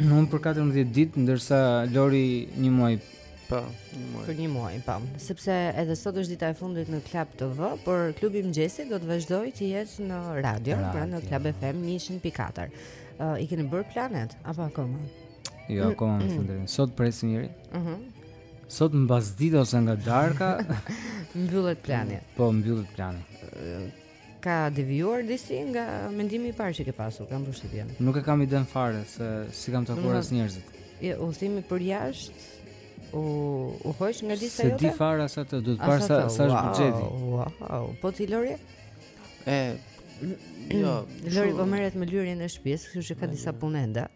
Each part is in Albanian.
Unë për 14 ditë, ndërsa Lori një muaj. Po, një muaj. Për një muaj, po. Sepse edhe sot është dita e fundit në Club TV, por klubi i mëngjesit do të vazhdojë të jetë në radio, radio, pra në Club FM 104. Uh, I keni bërë planet apo akoma? Jo, akoma në fund. Sot presim njëri. Mhm. Uh -huh. Sot mbasdite ose nga darka mbyllet plani. Po, mbyllet plani. Uh, Ka devijuar disi nga mendimi i parë që ke pasur, kam përshtypjen. Nuk e kam idenë fare se si kam takuar as njerëzit. Jo, udhëtimi për jashtë. U u hoq nga disa jote. S'e di fare sa të duhet parë sa sa është buxheti. Wow, po ti Lori? E jo, Lori po merret me lyerjen e shtëpisë, kështu që ka disa punë ende.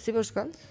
Si po shkon?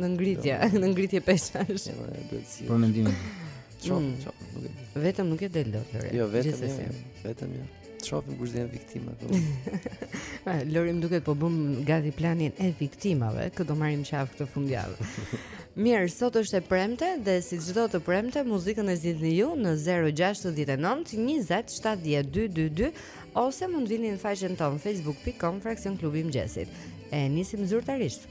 Në ngritje, në ngritje peshash. Për mendimin. Çop, mm. çop, nuk e di. Vetëm nuk e del dot Lori. Jo, vetëm jo, jo. Vetëm jo. Të shohim kush janë viktima këtu. Po. Lori më duket po bën gati planin e viktimave, që do marrim në qafë këtë fundjavë. Mirë, sot është e premte dhe si çdo të premte, muzikën e zgjidhni ju në 069 20 70 222 ose mund të vini në faqen tonë facebook.com fraksion klubi i mëngjesit. E nisim zyrtarisht.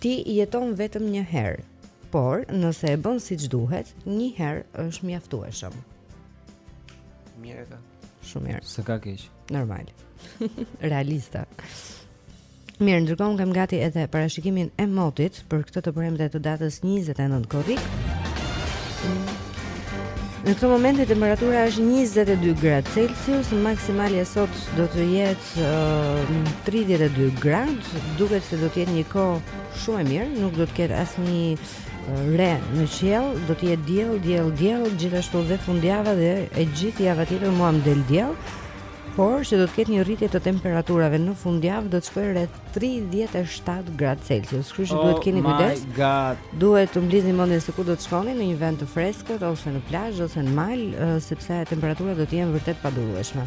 Ti jeton vetëm një herë, por nëse e bën siç duhet, një herë është mjaftueshëm. Mirë ka. Shumë mirë. S'e ka keq. Normal. Realista. Mirë, ndërkohë kam gati edhe parashikimin e motit për këtë të premte të datës 29 korrik. Në këtë moment temperatura është 22 gradë Celsius, maksimali sot do të jetë 32 gradë, duket se do të jetë një kohë shumë e mirë, nuk do të ketë asnjë re në qiell, do të jetë diell, diell, diell, gjithashtu dhe fundjava dhe e gjithë java tjetër mua më del diell. Por që do të ketë një rritje të temperaturave në fundjavë do të shkojë rreth 37 gradë Celsius. Kështu që duhet oh keni kujdes. Oh my god. Duhet të mblidhni mendjen se ku do të shkoni në një vend të freskët ose në plazh ose në mal, sepse temperaturat do të jenë vërtet të padurueshme.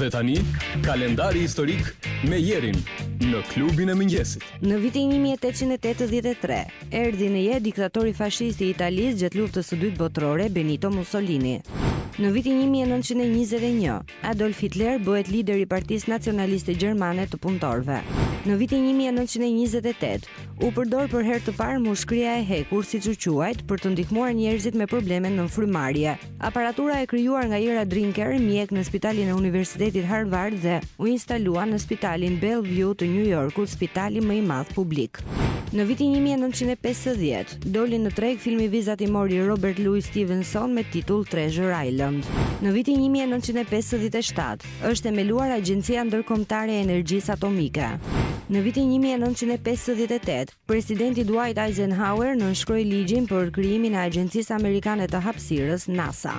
Dhe tani, kalendari historik me Jerin në klubin e mëngjesit. Në vitin 1883, Erdhi në jetë diktatori fashist i Italisë gjatë Luftës së Dytë Botërore, Benito Mussolini. Në vitin një mijë e nëntëqind e njëzet e një, Adolf Hitler bëhet lider i Partisë Nacionaliste Gjermane të Punëtorëve. Në vitin një mijë e nëntëqind e njëzet e tetë, u përdor për herë të parë mushkëria e hekurt, siç u quajt, për të ndihmuar njerëzit me probleme në frymëmarrje. Aparatura e krijuar nga Ira Drinker, mjek në spitalin e Universitetit Harvard dhe u instalua në spitalin Bellevue të New Yorkut, spitali më i madh publik. Në vitin 1950, doli në treg filmi vizatimor i Robert Louis Stevenson me titull Treasure Island. Në vitin 1957, është themeluar Agjencia Ndërkombëtare e Energjisë Atomike. Në vitin 1958, Presidenti Dwight Eisenhower nënshkroi ligjin për krijimin e Agjencisë Amerikane të Hapësirës, NASA.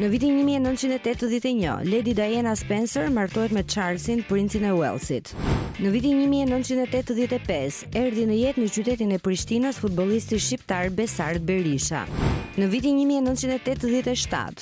Në vitin 1981, Lady Diana Spencer martohet me Charlesin, princin e Walesit. Në vitin 1985, erdhi në jetë në qytetin e Prishtinës futbollisti shqiptar Besart Berisha. Në vitin 1987,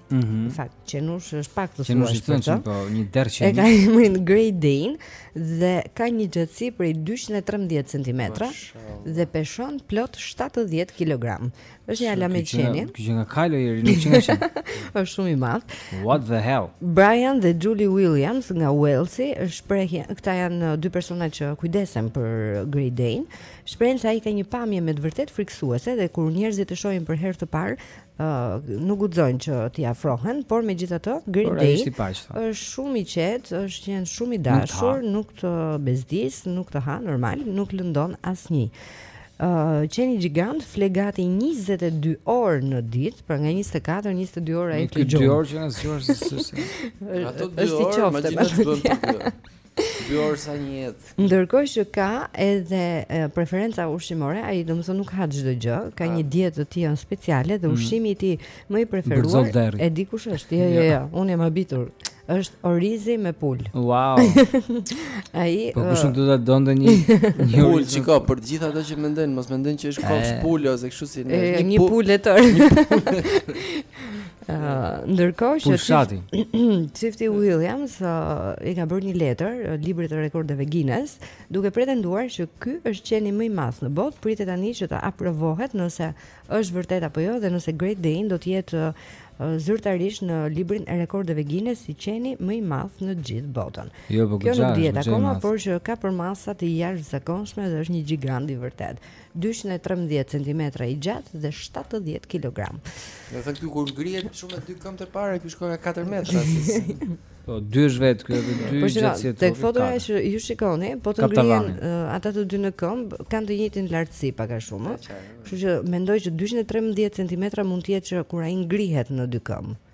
Mm -hmm. Në fakt, qenush është pak të suaj për të. Po, një derë qenush. E ka emrin Great Dane dhe ka një gjatësi prej 213 cm dhe peshon plot 70 kg. Është një alamet qeni. Kjo qenka kalë, ore, nuk qenka qen. është shumë i madh. What the hell? Brian dhe Julie Williams nga Walesi këta janë uh, dy persona që kujdesen për Great Dane, shprehen se ai ka një pamje me të vërtetë frikësuese dhe kur njerëzit e shohin për herë të parë, uh, nuk guxojnë që t'i afrohen, por megjithatë Great Dane është shumë i qetë, është qen shumë i dashur, nuk të bezdis, nuk të ha normal, nuk lëndon asnjë. Uh, qeni gjigant fle gati 22 orë në ditë, pra nga 24 22 orë ai fle gjumë. Ky dy orë që rri zgjuar se se. Ato dy orë, imagjino të bëjmë. Dy orë sa një jetë. Ndërkohë që ka edhe preferenca ushqimore, ai domethënë nuk ha çdo gjë, ka një dietë të tij speciale dhe mm. ushqimi i tij më i preferuar e di kush është. Jo, jo, jo, unë jam habitur. Është orizi me pulë. Wow. Ai Po kush do ta donte një një pulë, shiko për të gjithë ato që mendojnë, mos mendoni që është kokë pule ose kështu si një pulë e tërë. Uh, ndërkohë që çifti çifti Williams uh, i ka bërë një letër uh, librit të rekordeve Guinness, duke pretenduar që ky është qeni më i madh në botë, pritet tani që të aprovohet nëse është vërtet apo jo dhe nëse Great Dane do të jetë uh, zyrtarisht në librin e rekordeve Guinness si qeni më i madh në gjithë botën. Jo, po kjo nuk dihet akoma, por që ka përmasa të jashtëzakonshme dhe është një gjigant i vërtetë. Dyqind e trembëdhjetë centimetra i gjatë dhe shtatëdhjetë kilogramë. Do të thotë ky kur ngrihet më shumë me dy këmbë të para, ky shkon nga katër metra. Po dy është vetë ky edhe dy po, gjatësi të Tek fotoja që ju shikoni, po të ngrihen ata të dy në këmbë, kanë të njëjtën lartësi pak a shumë. Kështu që mendoj që 213 cm mund të jetë që kur ai ngrihet në dy këmbë.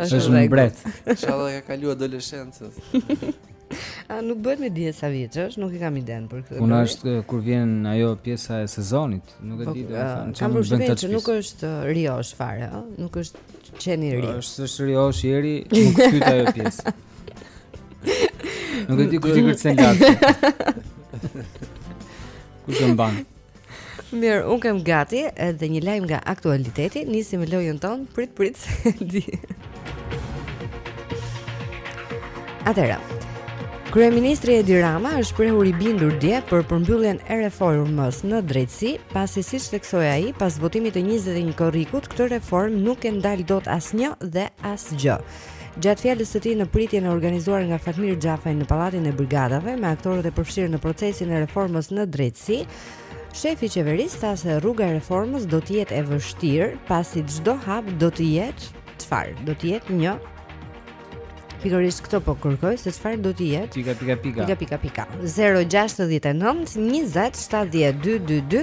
Është shumë mbret. Inshallah ka kaluar adoleshencën. A nuk bëhet me dije sa vjeç është, nuk e kam iden për këtë. Unë është kur vjen ajo pjesa e sezonit, nuk e po, di domethënë. Kam përshtypjen se nuk është riosh fare, ëh, nuk është qeni ri. Është është riosh i ri, nuk fyt ajo pjesë. Nuk e di ku ti kërcen lart. Ku të mban? Mirë, unë kam gati edhe një lajm nga aktualiteti. Nisim me lojën tonë, prit prit se di. Atëherë. Kryeministri Edi Rama është shprehur i bindur dje për përmbylljen e reformës në drejtësi, pasi siç theksoi ai, pas votimit të 21 korrikut, këtë reformë nuk e ndal dot asnjë dhe asgjë. Gjatë fjalës së tij në pritjen e organizuar nga Fatmir Xhafaj në Pallatin e Brigadave me aktorët e përfshirë në procesin e reformës në drejtësi, Shefi i qeverisë tha se rruga e reformës do të jetë e vështirë, pasi çdo hap do të jetë çfarë? Do të jetë një Pikërisht këtë po kërkoj se çfarë do të jetë. Pika pika pika. Pika pika pika. 069 20 70 222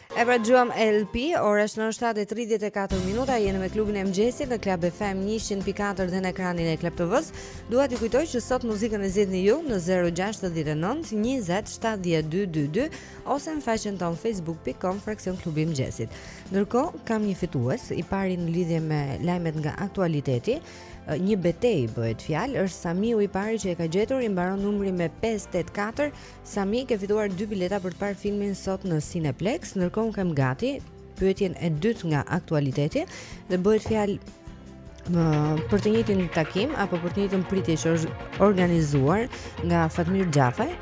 E pra dëgjuam LP, ora është në 7.34 minuta, jemi me Klubin e Mëngjesit në Club FM 100.4 dhe në ekranin e Club TV-së. Dua t'ju kujtoj që sot muzikën e zgjidhni ju në 069 20 7222 ose në faqen tonë facebook.com fraksion klubi i mëngjesit. Ndërkohë, kam një fitues, i pari në lidhje me lajmet nga aktualiteti, një betejë bëhet fjalë, është Samiu i pari që e ka gjetur, i mbaron numri me 584, Sami ke fituar dy bileta për të parë filmin sot në Cineplex, ndërkohë kam gati pyetjen e dytë nga aktualiteti dhe bëhet fjalë për të njëjtin takim apo për të njëjtën pritje që është organizuar nga Fatmir Xhafaj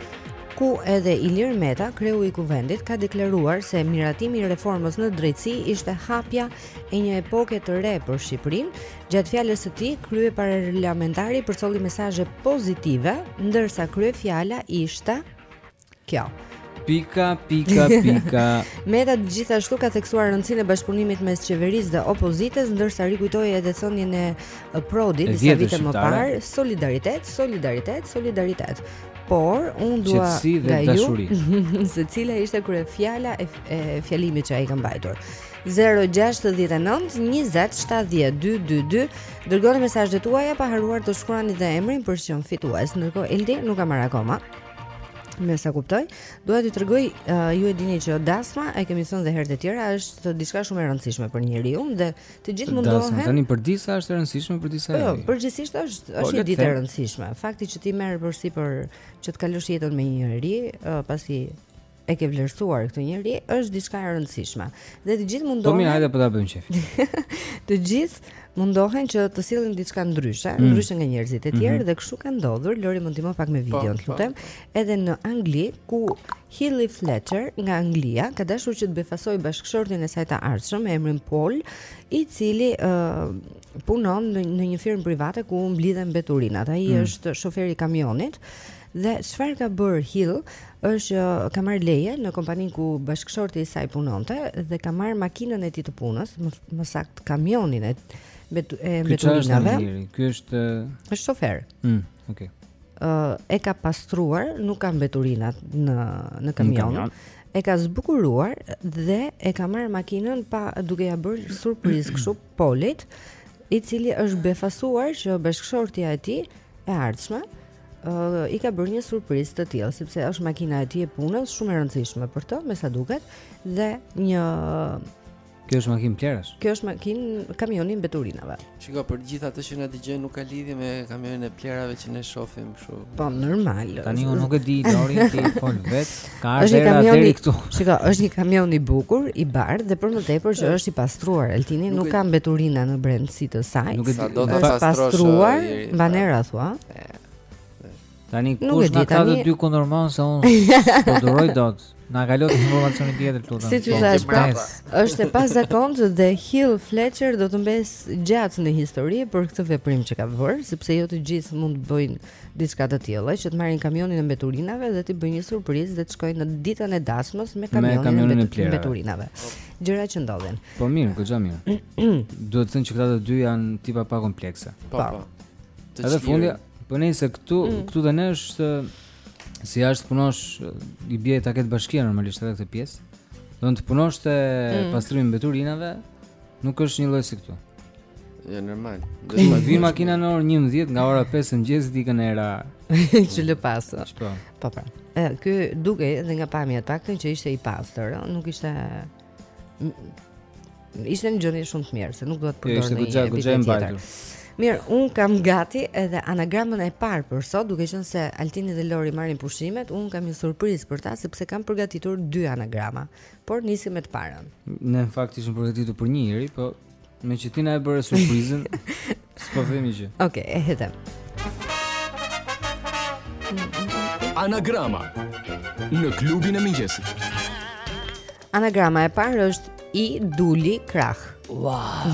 ku edhe Ilir Meta, kreu i kuvendit, ka deklaruar se miratimi i reformës në drejtësi ishte hapja e një epoke të re për Shqipërinë Gjatë fjalës së tij, kryeparlamentari përcolli mesazhe pozitive, ndërsa kryefjala ishte kjo. Pika, pika, pika. Meta gjithashtu ka theksuar rëndësinë e bashkëpunimit mes qeverisë dhe opozitës, ndërsa rikujtoi edhe thënien e Prodit disa vite më parë, solidaritet, solidaritet, solidaritet. Por unë dua nga ju se cila ishte kryefjala e, e fjalimit që ai ka mbajtur. 069 20 70 222 Dërgoni mesazhet tuaja pa harruar të shkruani dhe emrin për të qenë fitues Ndërkohë, Eldi, nuk ka marrë akoma Me sa kuptoj Dua t'ju tregoj uh, Ju e dini që dasma E kemi thënë dhe herë të tjera është diçka shumë e rëndësishme për njeriun Dhe të gjithë mundohen Dasma, tani për disa është e rëndësishme për disa jo Jo, përgjithësisht është, po, është një ditë e rëndësishme Fakti që ti merr përsipër Që të kalosh jetën me një njeri uh, Pasi e ke vlerësuar këtë njeri, është diçka e rëndësishme. Dhe të gjithë mundohen. Po mirë, hajde po ta bëjmë çift. të gjithë mundohen që të sillin diçka ndryshe, mm. ndryshe nga njerëzit e tjerë mm -hmm. dhe kështu ka ndodhur. Lori mund të më pak me po, videon, po, lutem. Po. Edhe në Angli ku Hilly Fletcher nga Anglia ka dashur që të befasojë bashkëshortin e saj të ardhshëm me emrin Paul, i cili uh, punon në, në një firmë private ku mblidhen mbeturinat. Ai mm. është shofer i kamionit Dhe çfarë ka bërë Hill është ka marrë leje në kompaninë ku bashkëshorti i saj punonte dhe ka marrë makinën e tij të punës, më, më saktë kamionin e mbeturinave. Ky është është shofer. Mm, okay. Ë e ka pastruar, nuk ka mbeturinat në në kamion. kamion. E ka zbukuruar dhe e ka marrë makinën pa duke ia bërë surprizë kështu Polit, i cili është befasuar që bashkëshortja e tij e ardhshme uh, i ka bërë një surprizë të tillë sepse është makina e tij e punës shumë e rëndësishme për të, me sa duket, dhe një Kjo është makinë plehrash. Kjo është makinë kamioni i mbeturinave. Shiko, për gjithë ato që na dëgjojnë nuk ka lidhje me kamionin e plehrave që ne shohim kështu. Po normal. Tani unë nuk e di Lori ti fol vetë. Ka ardhur deri këtu. Shiko, është një kamion i bukur, i bardhë dhe për më tepër që është i pastruar. Altini nuk ka mbeturina në brendësi të saj. Nuk e di. Do të pastrosh. Pastruar, mban erë thua. Tani kush na ka të dy kundër mos se unë po duroj dot. Na ka lënë informacioni tjetër këtu. Si të thashë, pra, është e pazakontë dhe Hill Fletcher do të mbesë gjatë në histori për këtë veprim që ka bërë, sepse jo të gjithë mund të bëjnë diçka të tillë, që të marrin kamionin e mbeturinave dhe të bëjnë një surprizë dhe të shkojnë në ditën e dasmës me kamionin, me kamionin e mbeturinave. Gjëra që ndodhin. Po mirë, goxha mirë. Duhet thënë që këta të dy janë tipa pa komplekse. Po. po. po. Të Edhe fundja, po nëse këtu mm. këtu dhe ne është si jashtë punosh i bie ta ketë bashkia normalisht edhe këtë pjesë. Do të punosh te mm. pastrimi i mbeturinave, nuk është njëlloj si këtu. Ja normal. Do të vijë makina në orë 11 nga ora 5 e mëngjesit ikën era që lë pas. Po. Po pra. Ky dukej edhe nga pamja të paktën që ishte i pastër, nuk ishte Ishte në gjendje shumë të mirë, se nuk do ta përdornin. Jo, ditë tjetër. Mirë, unë kam gati edhe anagramën e parë për sot, duke qenë se Altini dhe Lori marrin pushimet, unë kam një surprizë për ta sepse kam përgatitur dy anagrama, por nisim me të parën. Ne në fakt ishim përgatitur për njërin, po Meqë ti na e bëre surprizën, s'po themi gjë. Okej, okay, e hedhem. Anagrama në klubin e mëngjesit. Anagrama e parë është i duli krah. Wow.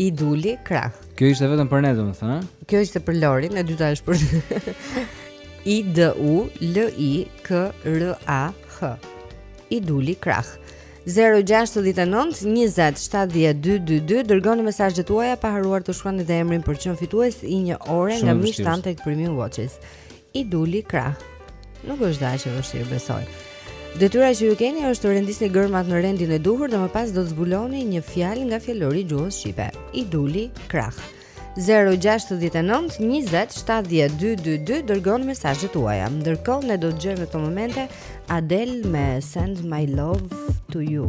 I duli krah. Kjo ishte vetëm për ne, domethënë, ëh? Kjo ishte për Lorin, e dyta është për I D U L I K R A H. I duli krah. 0-6-9-20-70-222 Dërgoni mesazhet tuaja pa harruar të shkruani dhe emrin për të qenë fitues i një ore nga Mishtan tek Premium Watches I duli krah Nuk është dhe aq vështirë besoj Detyra që ju keni është të rendisni gërmat në rendin e duhur dhe më pas do të zbuloni një fjalë nga fjalori i gjuhës shqipe. I duli krah. 0-6-9-20-70-222 Dërgoni mesazhet tuaja Ndërkohë ne do të dëgjojmë këto momente Adele me Send My Love To You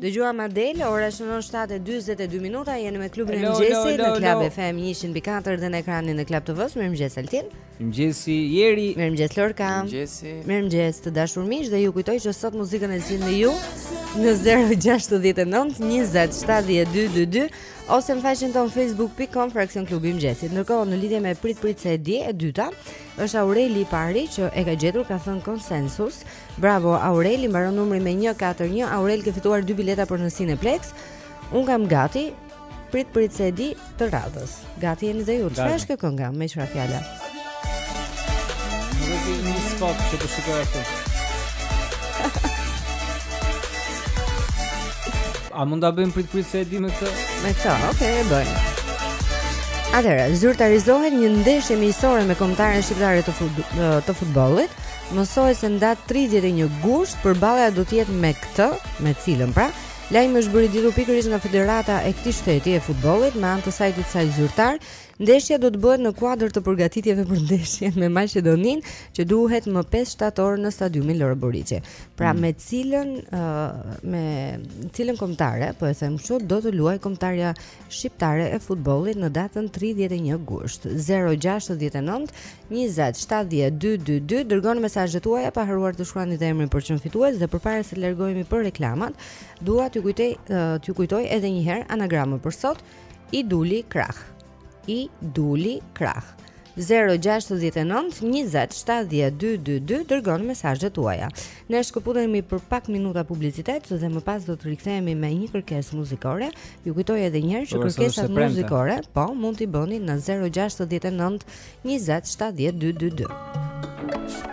Dëgjuam Adele, ora shënon 7 e 42 minuta, jeni me klubin e mëngjesit në Club FM 104 dhe në ekranin e Club TV-s. Mirëmëngjes Altin. Mirëmëngjesi Eri. Mirëmëngjes Lorka. Mirëmëngjesi. Mirëmëngjes të dashur miq dhe ju kujtoj që sot muzikën e zgjidhni ju në 069 20 7222 ose në faqen tonë facebook.com fraksion klubi i mëngjesit. Ndërkohë në lidhje me prit prit se e di e dyta është Aureli i pari që e ka gjetur ka thënë konsensus. Bravo Aureli, mbaron numri me 141. Aurel ke fituar dy bileta për në Cineplexx. Unë kam gati. Prit prit se e di të radhës. Gati jeni dhe ju. Çfarë është kjo kënga? Me çfarë fjala? Nuk e di një spot që të shikoj atë. A mund ta bëjmë prit prit se e di me këtë? Me këtë, okay, e bëjmë. Atëherë, zyrtarizohet një ndeshje miqësore me kombëtaren shqiptare të, fut, të futbollit. Mësohet se në datë 31 gusht përballja do të jetë me këtë, me cilën pra, lajmi është bërë i ditur pikërisht nga Federata e këtij shteti e futbollit me anë të sajtit saj zyrtar. Ndeshja do të bëhet në kuadër të përgatitjeve për ndeshjen me Maqedoninë, që luhet më 5 shtator në stadiumin Loro Boriçi. Pra mm. me cilën uh, me cilën kombëtare, po e them kështu, do të luajë kombëtarja shqiptare e futbollit në datën 31 gusht. 069 20 70 222 dërgoni mesazhet tuaja pa harruar të shkruani dhe emrin për të qenë fitues dhe përpara se të largohemi për reklamat, dua t'ju kujtoj uh, t'ju kujtoj edhe një herë anagramën për sot, I duli krah. I duli krah. 069 20 70 222 dërgoni mesazhet tuaja. Ne shkëputemi për pak minuta publicitet dhe më pas do të rikthehemi me një kërkesë muzikore. Ju kujtoj edhe një herë që po, kërkesat muzikore po mund t'i bëni në 069 20 70 222.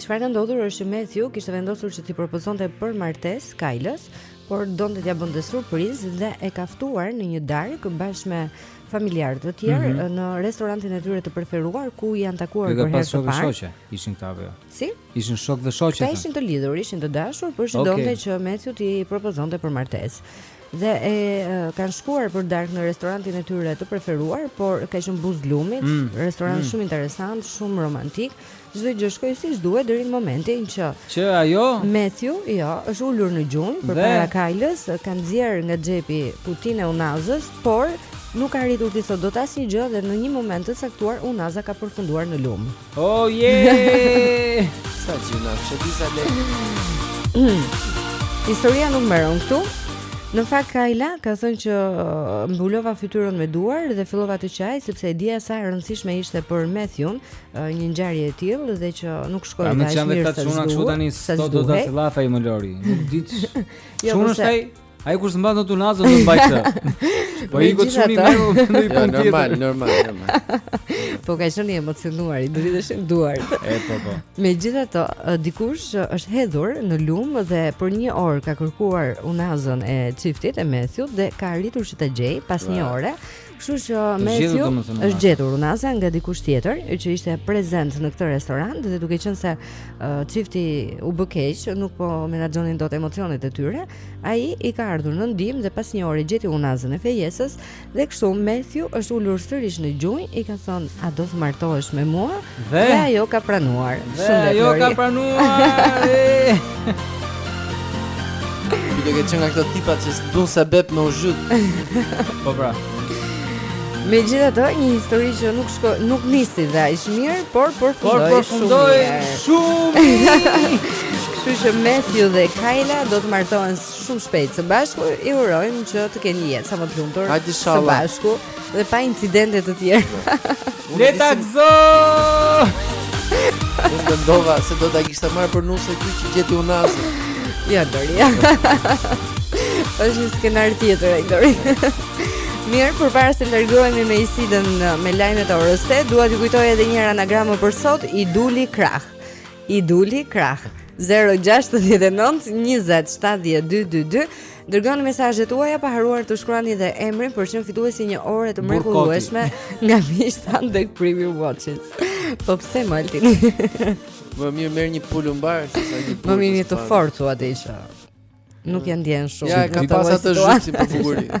Çfarë ka ndodhur është që Matthew kishte vendosur që t'i propozonte për martesë Kajlës, por donte t'ia bënte surprizë dhe e ka ftuar në një darkë bashkë me familjarë të tjerë mm -hmm. në restorantin e tyre të preferuar ku janë takuar për herë të parë. Shoqe, ishin këta apo jo? Si? Ishin shok dhe shoqe. Këta ishin të lidhur, ishin të dashur, por si okay donte që Matthew t'i propozonte për martesë. Dhe e kanë shkuar për darkë në restorantin e tyre të preferuar, por ka qenë buzë lumit, mm, restorant mm. shumë interesant, shumë romantik. Çdo gjë shkoi siç duhet deri në momentin që që ajo Matthew, jo, është ulur në gjunjë përpara Kajlës, ka nxjerrë nga xhepi kutinë e unazës, por nuk ka arritur t'i thotë dot asnjë gjë dhe në një moment të caktuar unaza ka përfunduar në lumë. Oh yeah! Sa gjynah, që disa le. Historia nuk mbaron këtu. Në fakt Kajla ka thënë që uh, mbulova fytyrën me duar dhe fillova të qaj sepse e dija sa e rëndësishme ishte për Matthew-n uh, një ngjarje e tillë dhe që nuk shkoi dashje. Nuk janë vetë çuna kështu tani sot do ta sillafaj më lori. Nuk di. Jo, çuna është ai. Ai kur s'mban dot unazën do të mbaj këtë. Po i gjithë çuni më në një jo, punë Normal, normal, normal. Po ka qenë i emocionuar, i dridheshin duart. E po po. Megjithatë, dikush është hedhur në lum dhe për një orë ka kërkuar unazën e çiftit e Matthew-t dhe ka arritur që ta gjejë pas një ore. Kështu që Matthew është gjetur unaza nga dikush tjetër që ishte prezent në këtë restorant dhe duke qenë se uh, çifti uh, u bë keq, nuk po menaxhonin dot emocionet e tyre, ai i ka ardhur në ndihmë dhe pas një ore gjeti unazën e fejesës dhe kështu Matthew është ulur sërish në gjunjë, i ka thënë a do të martohesh me mua? Dhe ajo ka pranuar. Dhe ajo ka pranuar. Ti do ketë qenë nga këto tipa që s'dun sebep me u zhyt. Po pra. Megjithatë një histori që nuk shko, nuk nisi dhe aq mirë, por përfundoi shumë mirë. Shumë mirë! Kështu që Matthew dhe Kayla do të martohen shumë shpejt së bashku, i urojmë që të kenë jetë sa më të lumtur së bashku. Dhe pa incidente të tjera. Le ta gëzojnë. Unë mendova se do ta kishte marrë për nuse ky që gjeti unazën. Jo Dori, jo. Është një skenar tjetër ai Dori. Mirë, përpara se largohemi me Isidën uh, me lajmet e orës tetë, dua t'ju kujtoj edhe një herë anagramën për sot, i duli krah. I duli krah. 069 20 70 222 Dërgoni mesazhet tuaja pa harruar të shkruani dhe emrin për të qenë fituesi një ore të mrekullueshme nga Mishtan dhe Premium Watches. Po pse Malti? Më mirë merr një pullumb se sa një pulë. Më mirë të fortë thua ti që nuk ta ndjen shumë. Ja, ka pas atë zhyt si për bukurinë.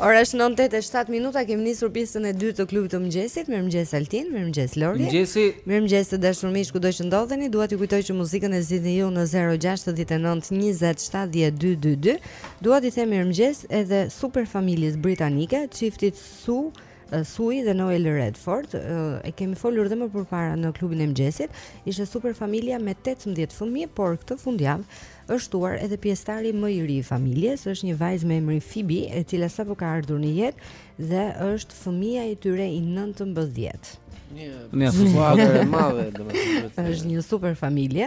Ora është 9:07 minuta, kemi nisur pjesën e dytë të klubit të mëngjesit. Mirëmëngjes Altin, mirëmëngjes Lori. Mirëmëngjesi. Mirëmëngjes të dashur miq, kudo që ndodheni, dua t'ju kujtoj që muzikën e zgjidhni ju në 069 20 70 222. Dua t'i them mirëmëngjes edhe super familjes britanike, çiftit Su Sui dhe Noel Radford e kemi folur dhe më përpara në klubin e mëngjesit. Ishte super familja me 18 fëmijë, por këtë fundjavë është shtuar edhe pjesëtari më i ri i familjes, është një vajzë me emrin Fibi, e cila sapo ka ardhur në jetë dhe është fëmija i tyre i 19. Një skuadër e madhe, domethënë. Është një super familje,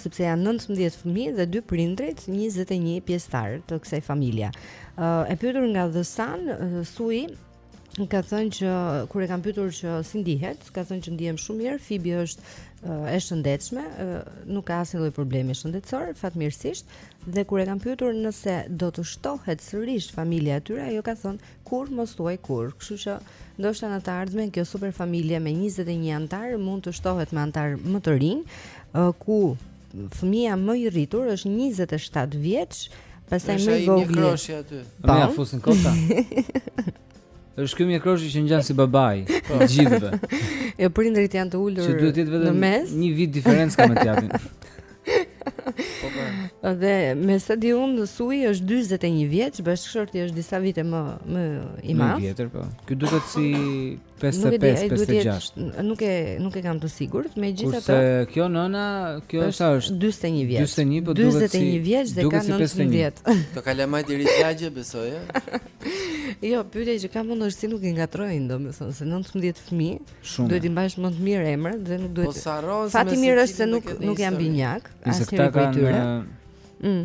sepse janë 19 fëmijë dhe dy prindrit, 21 pjesëtarë të kësaj familjeje. Uh, e pyetur nga The Sun, uh, Sui ka thënë që kur e kanë pyetur që si ndihet, ka thënë që ndihem shumë mirë, Fibi është uh, e shëndetshme, uh, nuk ka asnjë lloj problemi shëndetësor, fatmirësisht, dhe kur e kanë pyetur nëse do të shtohet sërish familja e tyre, ajo ka thënë kurrë mos thuaj kurrë. Kështu që ndoshta në të ardhmen kjo super familje me 21 anëtarë mund të shtohet me anëtarë më të rinj, uh, ku Fëmija më i rritur është 27 vjeç, pastaj më i vogël. Është mjekroshi aty. Po. Ne ja fusin kot. Është ky mjekroshi që ngjan si babai i po. gjithëve. Jo prindërit janë të ulur. Që duhet të jetë vetëm një vit diferencë ka me tjetrin. Po, po. Dhe me sa di unë Sui është 41 vjeç, bashkëshorti është disa vite më më i madh. Më vjetër po. Ky duket si Nuk e di, ai duhet të jetë, nuk e nuk e kam të sigurt, megjithatë. Kurse kjo nëna, kjo është sa është? 41 vjeç. 41 po duket si. 41 vjeç dhe ka 19. Do ketë lënë ndonjë gjë, besoj. Jo, pyetja që kam unë është si nuk i ngatërrojnë, domethënë se 19 fëmijë, duhet i mbash mend mirë emrat dhe nuk duhet. Po sa rrozë. Fati mirë është se nuk nuk janë binjakë, asnjë prej tyre. Ëh. Mm.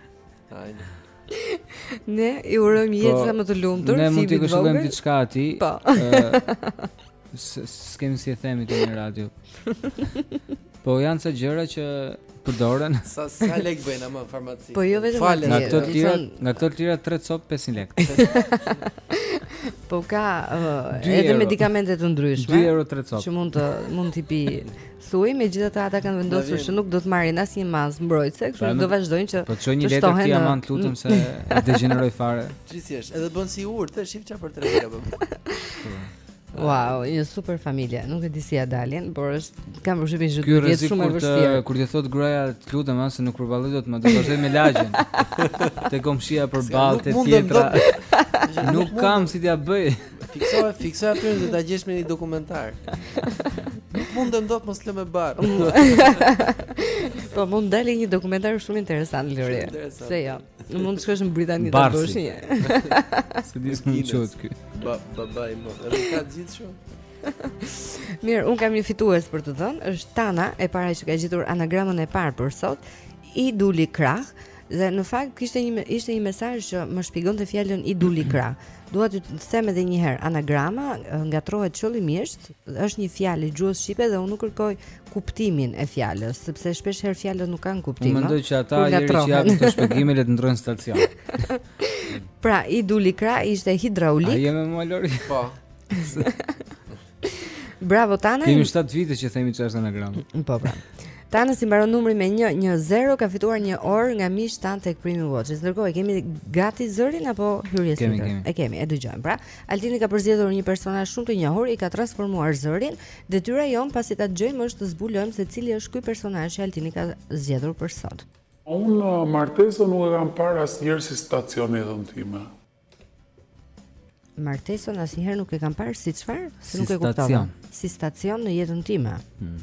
Hajde. Ne i urojmë jetë sa më të lumtur, si Ne mund të këshillojmë diçka atij. Po. S'kemi si e themi në radio. Po janë sa gjëra që përdoren. Sa sa lek bëjnë në farmaci. Po jo vetëm Falen, nga këto të lira, nga këto të lira 3 copë 500 lekë. Po ka uh, edhe euro. medikamente të ndryshme. 2 euro 3 copë. Që mund të mund t'i pi Thuaj, megjithatë ata kanë vendosur se nuk do të marrin asnjë masë mbrojtëse, kështu pra, që do vazhdojnë që. Po çoj një letër ti Aman, lutem se degjeneroi fare. Gjithsesi është, edhe bën si urt, e shif çfarë për tre euro. Wow, një super familje. Nuk e di si ja dalin, por është kam përshtypjen se duhet të jetë shumë e vështirë. Kur të thot gruaja, të lutem, se nuk përballoj dot më, do të vazhdoj me lagjen. Te komshia përballë te tjetra. Nuk kam si t'ia bëj. Fiksoje, fikso aty do ta gjesh me një dokumentar. Nuk mundem dot mos lëmë bar. Po mund dalë një dokumentar shumë interesant Lori. Se jo. Nuk mund të shkosh në Britani ta bësh një. Se di s'më qoftë ky. Ba ba ba i mund. Edhe ka gjithë shumë. Mirë, un kam një fitues për të dhënë, është Tana, e para që ka gjetur anagramën e parë për sot, Idulikrah. Ëh, Dhe në fakt kishte një ishte një mesazh që më shpjegonte fjalën idulikrah. Dua ta them edhe një herë, anagrama ngatrohet qëllimisht, është një fjalë e gjuhës shqipe dhe unë nuk kërkoj kuptimin e fjalës, sepse shpesh herë fjalët nuk kanë kuptim. Unë mendoj që ata njerëz që japin këto shpjegime le të ndrojnë stacion. pra, idulikrah ishte hidraulik. A jemi mirë Lori? Po. Bravo Tana. Kemi 7 vite që themi çfarë është anagrama. Po po. Tanës i mbaron numri me 110 ka fituar një orë nga Mish Tan tek Prime Watches. Ndërkohë e kemi gati zërin apo hyrjes së tij. E kemi, e dëgjojmë. Pra, Altini ka përzgjedhur një personazh shumë të njohur, i ka transformuar zërin. Detyra jonë pasi ta dëgjojmë është të zbulojmë se cili është ky personazh që Altini ka zgjedhur për sot. Unë uh, martesën nuk e kam parë asnjëherë si stacion në jetën time. Martesën asnjëherë nuk e kam parë si çfarë, se si nuk e kuptova. Si stacion në jetën time. Hmm.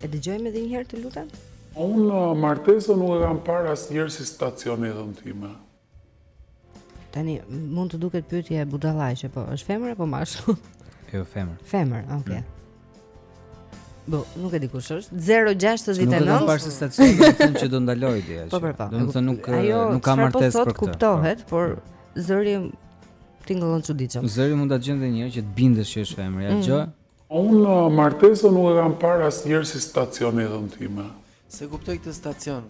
E dëgjojmë edhe një herë të lutem. Unë uh, martesën nuk e kam parë asnjëherë si stacion në jetën time. Tani mund të duket pyetje budallaqe, po është femër apo mashkull? Jo femër. Femër, okay. Hmm. Bo, nuk e di kush është. 069. Nuk e kam parë si stacion domethënë që do ndaloj aty ashtu. Po, po, po. Domethënë nuk Ajo, nuk ka martesë po për këtë. Kuptohet, po. por zëri tingëllon çuditshëm. Zëri mund ta dëgjojmë një herë që të bindesh që është femër, ja mm. gjë. Unë uh, martesën nuk e kam parë asnjëherë si stacion në jetën time. S'e kuptoj këtë stacion.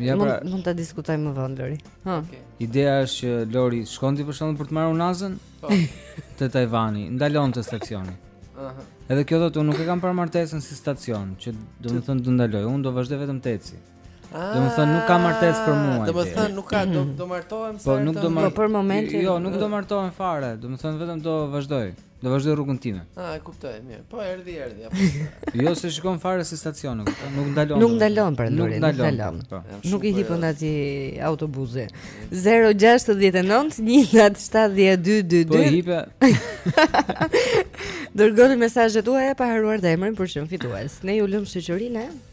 Ja pra, mund, mund ta diskutojmë më vonë Lori. Ha. Okay. Ideja është që Lori shkon ti për shembull për të marrë unazën po. te Tajvani, ndalon te stacioni. Aha. Edhe kjo thotë unë nuk e kam parë martesën si stacion, që domethënë do ndaloj, unë do vazhdoj vetëm të eci. Ah, domethënë nuk ka martesë për mua. Domethënë nuk ka do do martohem po, sa. Po nuk do martohem. Po për momentin. Jo, nuk do martohem fare, domethënë vetëm do vazhdoj. Do vazhdoj rrugën time. Ah, e kuptoj, mirë. Po erdhi, erdhi apo. jo se shikon fare si stacion, nuk kupton, nuk ndalon. Nuk ndalon për ndonjë, nuk ndalon. Po. Nuk i hipon aty autobuzi. 069 207222. Po hipe. Dërgoni mesazhet tuaja pa harruar dhe emrin për çmim fitues. Ne ju lëmë shoqërinë.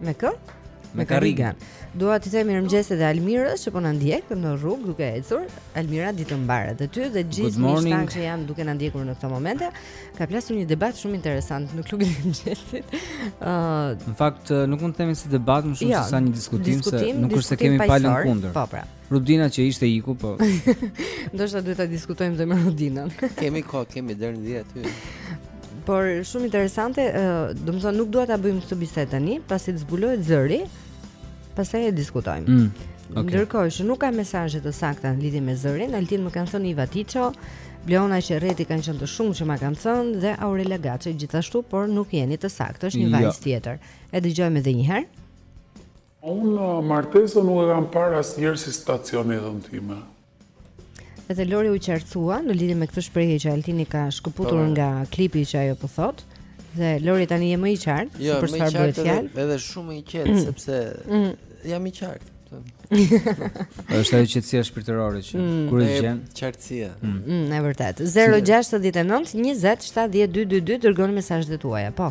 Me kë? Me karrigen. Dua t'i them mirëmëngjes edhe Almirës që po na ndjek në rrugë duke ecur. Almira ditë të mbarë dhe ty dhe gjithë miqtë që janë duke na ndjekur në këto momente. Ka plasur një debat shumë interesant në klubin e mëngjesit. Ëh, uh, në fakt nuk mund të themi si debat, më shumë jo, se sa një diskutim, diskutim se nuk është se kemi palën kundër. Po, pra. Rudina që ishte iku, po. Ndoshta duhet ta diskutojmë dhe me Rudinën. kemi kohë, kemi deri në 10 aty. Por shumë interesante, uh, do të thonë nuk dua ta bëjmë këtë bisedë tani, pasi të zbulohet zëri, pastaj e diskutojmë. Mm. Okay. Ndërkohë që nuk ka mesazhe të sakta në lidhje me zërin, Altin më kanë thënë Iva Tiço, Bleona Qereti kanë qenë të shumë që më kanë thënë dhe Aurela Gaçe gjithashtu, por nuk jeni të saktë, është një jo. vajzë tjetër. E dëgjojmë edhe një herë. Unë martesën nuk e kam parë asnjëherë si stacion në jetën time. Edhe Lori u qartësua në lidhje me këtë shprehje që Altini ka shkëputur po. nga klipi që ajo po thotë. Dhe Lori tani je më i qartë jo, se për çfarë bëhet fjalë. Edhe, edhe shumë i qetë mm. sepse mm. jam i qartë. Është ajo qetësia shpirtërore që mm. kur e gjen qartësia. Mm. Mm, e vërtetë. 069 20 70 222 dërgoni mesazhet tuaja. Po.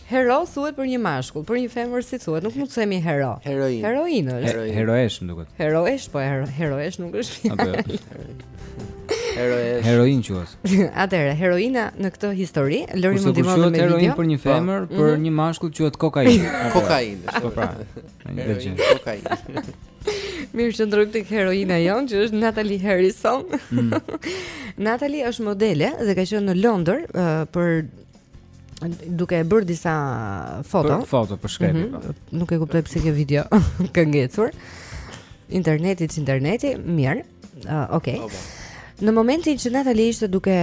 Hero thuhet për një mashkull, për një femër si thuhet, nuk mund të themi hero. Heroinë. Heroinë është. Heroinë. Heroeshë, më duket. Heroeshë, po hero, heroeshë nuk është. Apo. Heroeshë. Heroinë quhet. Atëherë, heroina në këtë histori, Lori mund të ndihmojë me video. Heroinë për një po. femër, për mhm. një mashkull quhet kokainë. Kokainë. Po pra. Heroinë, kokainë. Mirë qëndrojmë te heroina jonë që është Natalie Harrison mm. Natalie është modele dhe ka qënë në Londër uh, për duke e bërë disa foto. Për foto për shkrepi. Mm -hmm. Po. Nuk e kuptoj pse kjo video ka ngecur. Interneti, interneti, mirë. Uh, okay. okay. Në momentin që Natalie ishte duke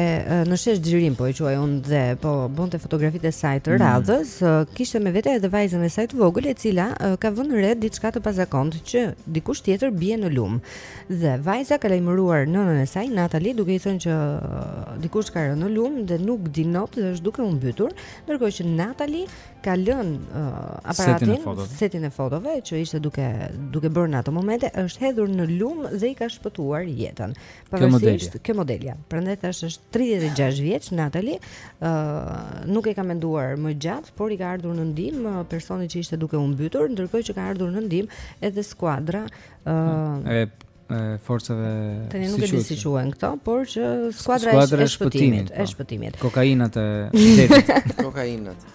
në shesh xhirim po e quaj unë dhe po bënte fotografitë e saj të mm. radhës, mm. kishte me vete edhe vajzën e saj të vogël e cila ka vënë re diçka të pazakontë që dikush tjetër bie në lum. Dhe vajza ka lajmëruar nënën e saj Natali duke i thënë që uh, dikush ka rënë në lum dhe nuk di not dhe është duke u mbytur, ndërkohë që Natali ka lënë uh, aparatin, setin e, fotove. setin e fotove që ishte duke duke bërë në ato momente, është hedhur në lum dhe i ka shpëtuar jetën. Pavarësisht kjo modelja. Prandaj tash është 36 vjeç Natali, ë uh, nuk e ka menduar më gjatë, por i ka ardhur në ndihmë uh, personit që ishte duke u mbytur, ndërkohë që ka ardhur në ndihmë edhe skuadra uh, e forcave tani nuk e di si quhen këto por që skuadra e shpëtimit e po. shpëtimit kokainat e detit kokainat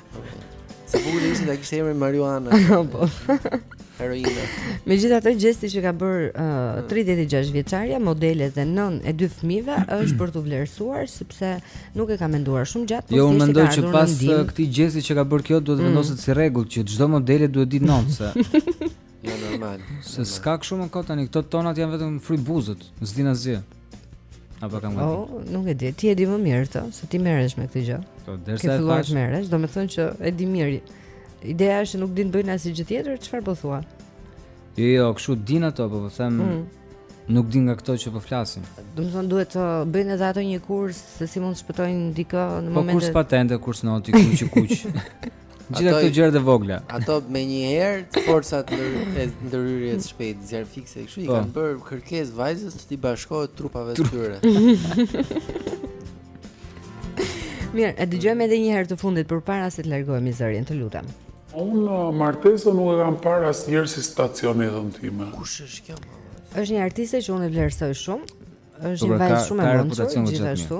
sa bukur ishte ta kishte emrin marijuana po heroina megjithatë gjesti që ka bërë uh, 36 vjeçarja modele dhe nënë e dy fëmijëve është për t'u vlerësuar sepse nuk e ka menduar shumë gjatë jo unë mendoj që pas uh, këtij gjesti që ka bërë kjo duhet të mm. vendoset si rregull që çdo modele duhet të dijë not se Jo normal. Se s'ka kështu më kot tani, këto tonat janë vetëm fry buzët, s'dinë asgjë. Apo kam gati. Oh, nuk e di. Ti e di më mirë këtë, se ti merresh me këtë gjë. Po derisa e thash. Ti merresh, domethënë që e di mirë. Ideja është nuk dinë të bëjnë asgjë tjetër, çfarë po thua? Jo, jo, kështu dinë ato, po, po them mm. nuk dinë nga këto që po flasim. Domethënë duhet të bëjnë edhe ato një kurs se si mund të shpëtojnë dikë në po, momentin. Po kurs patente, kurs noti, kuçi kuç. Gjitha këto gjërat e vogla. Ato menjëherë forcat e ndërhyrjes së shpejtë, zjarrfikëse, kështu i po. kanë bërë kërkesë vajzës t'i bashkohet trupave të tyre. Mirë, e dëgjojmë edhe një herë të fundit përpara se të largohemi zërin, të lutem. Unë uh, martesën nuk e kam parë asnjëherë si stacion në jetën time. Kush është kjo? Është një artiste që unë e vlerësoj shumë. Është një vajzë shumë e mençur gjithashtu.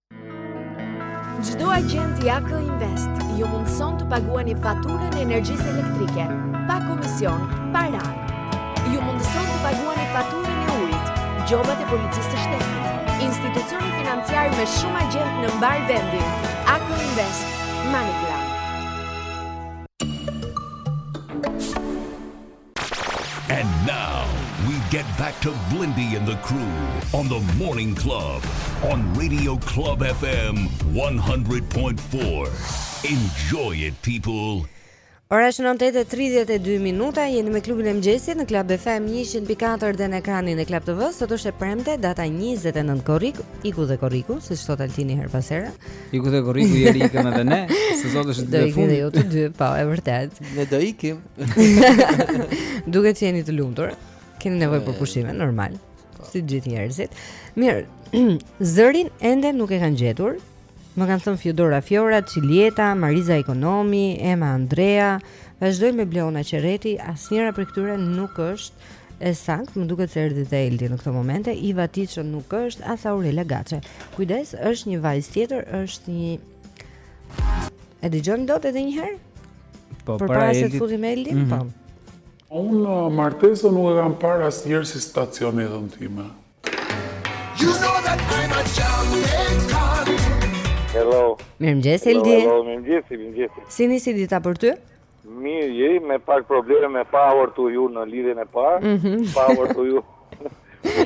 Çdo agjent i AK Invest ju mundëson të paguani faturën e energjisë elektrike, pa komision, pa radhë. Ju mundëson të paguani faturën e ujit, gjobat e policisë së shtetit. Institucioni financiar me më shumë agjentë në mbarë vendin, AK Invest, MoneyGram. And now we get back to Blendi and the crew on the morning club on Radio Club FM 100.4. Enjoy it people. Ora është 9:32 minuta, jeni me klubin e mëngjesit në Club FM 104 dhe në ekranin e Club TV. Sot është e premte, data 29 korrik, iku dhe korriku, siç thotë Altini herë pas here. Iku dhe korriku, ikim edhe ne, se sot është dita e fundit. Do ikni ju të dy, po, e vërtetë. Ne do ikim. Duket që jeni të lumtur. Keni nevojë për pushime, normal. Po. Si gjithë njerëzit. Mirë, zërin ende nuk e kanë gjetur. Më kanë thënë Fjodora Fjora, Çiljeta, Mariza Ikonomi, Ema Andrea, vazhdoj me Bleona Qereti, asnjëra prej këtyre nuk është e saktë, më duket se erdhi te Eldi në këto momente, Iva Tiço nuk është, as Aurela Gaçe. Kujdes, është një vajzë tjetër, është një E dëgjojmë dot edhe një herë? Po, përpara se të futim Eldin, mm -hmm. po. Unë uh, martesën nuk e kam parë asnjëherë si stacion në jetën time. You know that I'm a champion. Hello. Mirëmëngjes Eldi. Hello, mirëmëngjes, mirëmëngjes. Si nisi dita për ty? Mirë je, me pak probleme me power to you në lidhjen e parë. Mm -hmm. Power to you.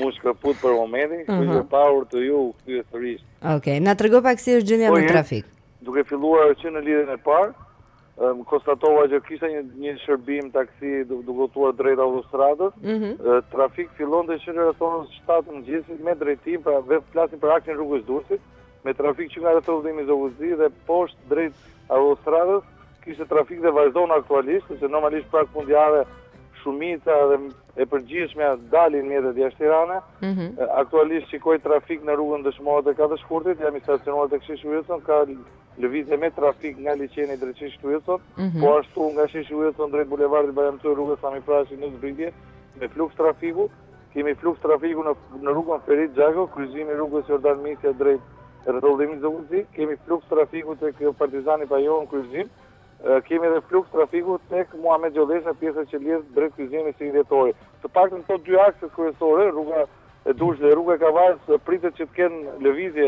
Mu shkëput për momentin, kështu uh -huh. që power to you u kthye sërish. Okej, na trego pak si është gjendja po, në trafik. Duke filluar që në lidhjen e parë, um, konstatova që kishte një një shërbim taksi duke u drejtuar drejt autostradës. Mm -hmm. uh, trafik fillon të shënojë rreth orës 7 të mëngjesit me drejtim, pra vetë flasim për aksin rrugës Durrësit, me trafik që nga rrethrrotullimi Zogu i Zi dhe poshtë drejt autostradës Kishte trafik dhe vazhdon aktualisht, sepse normalisht prag fundjave shumica dhe e përgjithshme dalin mjetet jashtë Tirane. Mm -hmm. Aktualisht shikoj trafik në rrugën Dëshmorët e Katër Shkurtit, jam i stacionuar tek sheshi Wilson, ka lëvizje me trafik nga liqeni drejt sheshit Wilson, mm -hmm. po ashtu nga sheshi Wilson drejt bulevardit Bajram Curri, rrugës Sami Frashëri në zbritje, me fluks trafiku, Kemi fluks trafiku në rrugën Ferit Xhajko, kryqëzimi i rrugës Jordan Misja drejt rrethrrotullimit Zogu i Zi, kemi fluks trafiku tek Partizani i Panjohur, kryqëzim, kemi edhe fluks trafiku tek Muhamet Gjollesha, pjesa që lidh drejt kryqëzimit Njëzet e Një Dhjetori. Të paktën këto dy akse kryesore, rruga e Durrësit dhe rruga e Kavajës, pritet që të kenë lëvizje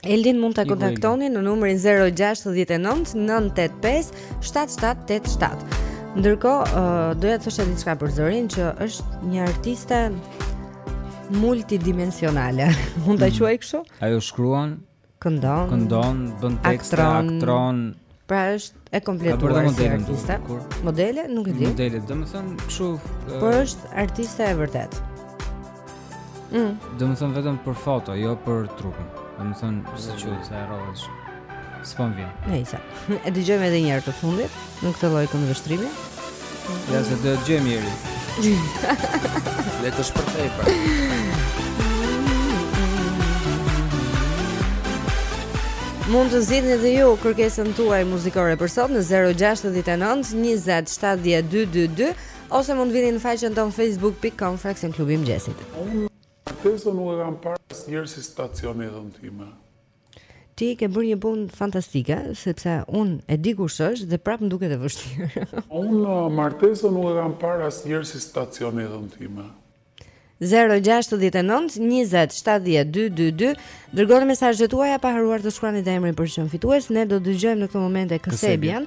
Eldin mund ta kontaktoni në numërin 069 985 7787 Ndërkohë, doja të thosha diçka për Zorin që është një artiste multidimensionale Mund ta mm. quaj kështu? Ajo shkruan, këndon, këndon bën tekste, aktron, aktron Pra është e kompletuar si artiste. Modele nuk e di. Modele, domethënë kështu. Por është artiste e vërtetë. Mm. Domethënë vetëm për foto, jo për trupin. Domethënë si quhet, sa harrohesh. S'po m'vjen. E dëgjojmë edhe një herë të fundit, në këtë lloj këndvështrimi. Ja se e dëgjojmë, Eri. Le të shpërthej pra. Mund të zgjidhni dhe ju kërkesën tuaj muzikore për sot në 069 20 70 222 ose mund të vini në faqen tonë facebook.com fraksion klubi i mëngjesit. Unë martesën nuk e kam parë asnjëherë si stacion në jetën time. Ti ke bërë një punë fantastike, sepse unë e di kush është dhe prapë më duket e vështirë. unë uh, martesën nuk e kam parë asnjëherë si stacion në jetën time. 069 20 70 222 dërgoni mesazhet tuaja pa harruar të shkruani dhe emrin për të qenë fitues ne do të dëgjojmë në këto momente Kasabian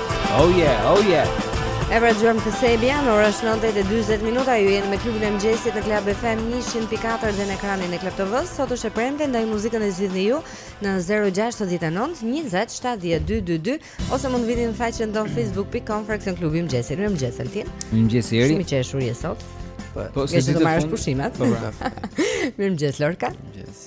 Oh yeah, oh yeah. E pra, dëgjuam Kasabian, ora është 9:40 minuta. Ju jeni me klubin e mëngjesit në Club FM 104 dhe në ekranin e Club TV. Sot është e premte, ndaj muzikën e zgjidhni ju në 069 20 70 222 ose mund të vini në faqen tonë facebook.com fraksion klubi i mëngjesit. Mirëmëngjes Altin. Mirëmëngjes Eri. Shumë i qeshur je sot. Po, po se ti do marrësh pushimet. Po, po. Mirëmëngjes Lorka. Mëngjes.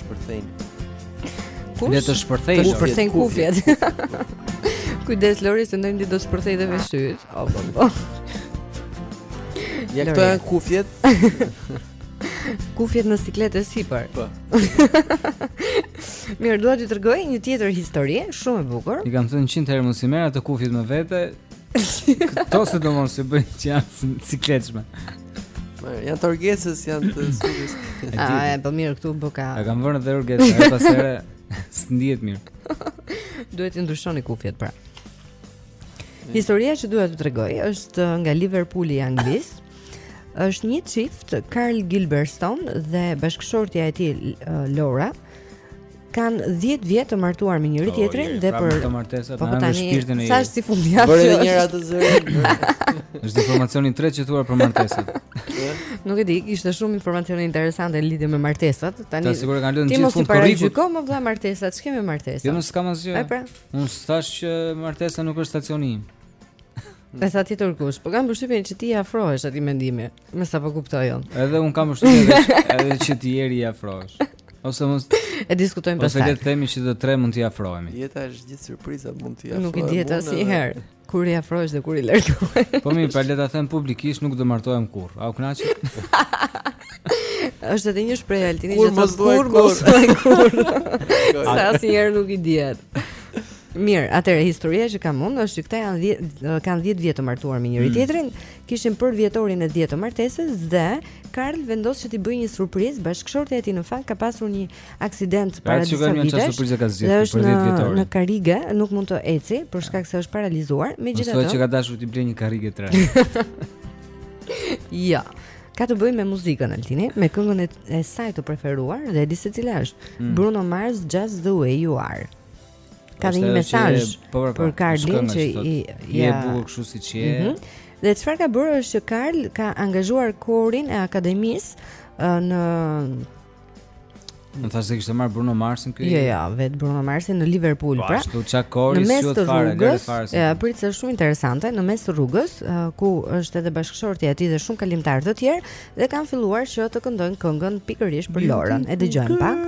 Shpërthejnë. Kush? Le të shpërthej. Të shpërthej kufjet. Kujdes Lori se ndonjë ditë do të shpërthej dhe veshët. Oh, po, po. Ja këto janë kufjet. kufjet në siklet e sipër. Po. Mirë, dua të tregoj një tjetër histori, shumë e bukur. I kam thënë 100 herë mos i merr ato kufjet me vete. Këto se domosdo bëj që janë sikletshme. Janë të urgjencës, janë të studios A, e, po mirë, këtu bëka E kam vënë të urgjencës, e pastaj s'ndihet mirë Duhet të ndryshoni kufjet, pra Historia që dua të tregoj është uh, nga Liverpooli i Anglisë është një çift Carl Gilberstone dhe bashkëshortja e tij uh, Laura kanë 10 vjet të martuar me njëri tjetrin dhe pra për martesa po, po tani shpirtin e sa është si fundjavë njëra të zërit është informacioni i tretë që thua për martesat nuk e di kishte shumë informacione interesante lidhje me martesat tani ti sigurisht kanë lënë gjithë fund korrikut ti mos i më vla martesat ç'ke me martesa jo nuk kam asgjë pra. un thash që martesa nuk është stacioni im Me sa ti turkush, po kam përshtypjen që ti i afrohesh atij mendimi, me sa po kuptoj unë. Edhe un kam përshtypjen edhe që ti Eri i afrohesh. Ose mos e diskutojmë pastaj. Ose le të themi që të tre mund t'i afrohemi. Jeta është gjithë surpriza, mund t'i afrohesh. Nuk i dihet asnjëherë kur i afrohesh dhe kur i largohesh. Po mirë, pa le ta them publikisht, nuk do martohem kurrë. A u kënaqe. Është edhe një shprehje Altini që thotë kurrë mos thuaj kurrë. Se asnjëherë nuk i dihet. Mirë, atëherë historia që kam unë është që këta janë 10 kanë 10 vjet të martuar me njëri mm. tjetrin. Kishin përvjetorin e dhjetë të martesës dhe Karl vendos që t'i bëjë një surprizë bashkëshortja e tij në fakt ka pasur një aksident para disa vitesh. Dhe është në në karrige, nuk mund të ecë për shkak se është paralizuar. Megjithatë, thotë që ka dashur t'i blejë një karrige të re. Jo. Ka të bëjë me muzikën Altini, me këngën e saj të preferuar dhe e di se cila është. Mm. Bruno Mars Just the way you are. Ka dhe një mesazh po, po, po, për Karlin që i je bukur kështu siç je. Mhm. Dhe çfarë ka bërë është që Karl ka angazhuar korin e akademisë në Unë thashë se kishte marrë Bruno Marsin këtë? Jo, jo, vetë Bruno Marsin në Liverpool, po, pra. Po, ashtu, ça kori, në mes të rrugës, e, për të shumë interesante, në mes të rrugës, ku është edhe bashkëshortja e tij dhe shumë kalimtarë të tjerë, dhe kanë filluar që të këndojnë këngën pikërisht për Lorën, e dëgjojmë pak.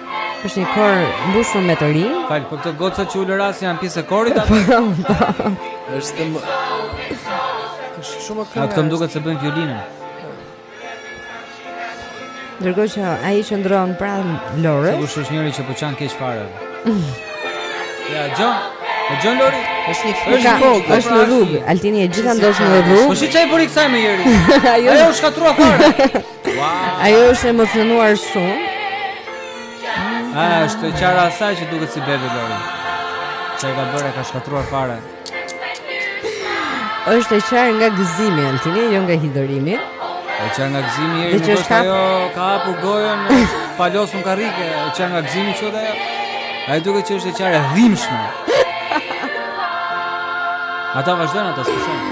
Është një kor mbushur me të rinj. Fal, po këto goca që ulërasin janë pjesë e korit apo? Është më Është shumë këngë. Ato duket se bëjnë violinën. Ndërkohë që ai i qëndron pranë Lorës Se kush është njëri që po qan po keq fare Ja, dëgjon E dëgjon Lori është një fërë Është një pra, është në rrugë Altini e gjitha ndodh në rrugë Po shi ça i bëri kësaj mo Eri Ajo është shkatërruar fare Wow. Ajo është emocionuar shumë. A, është e qara asaj që duket si bebe Lori. Ça i ka bërë, ka shkatruar fare. Është e qarë nga gëzimi Altini, jo nga hidhërimi. E qarë nga gëzimi Jeri, nuk është ajo ka hapur gojën, paloset në karrige, e qarë nga gëzimi që dhe, ajo duket që është e qarë e dhimshme. Ata vazhdojnë ata qesh shumë.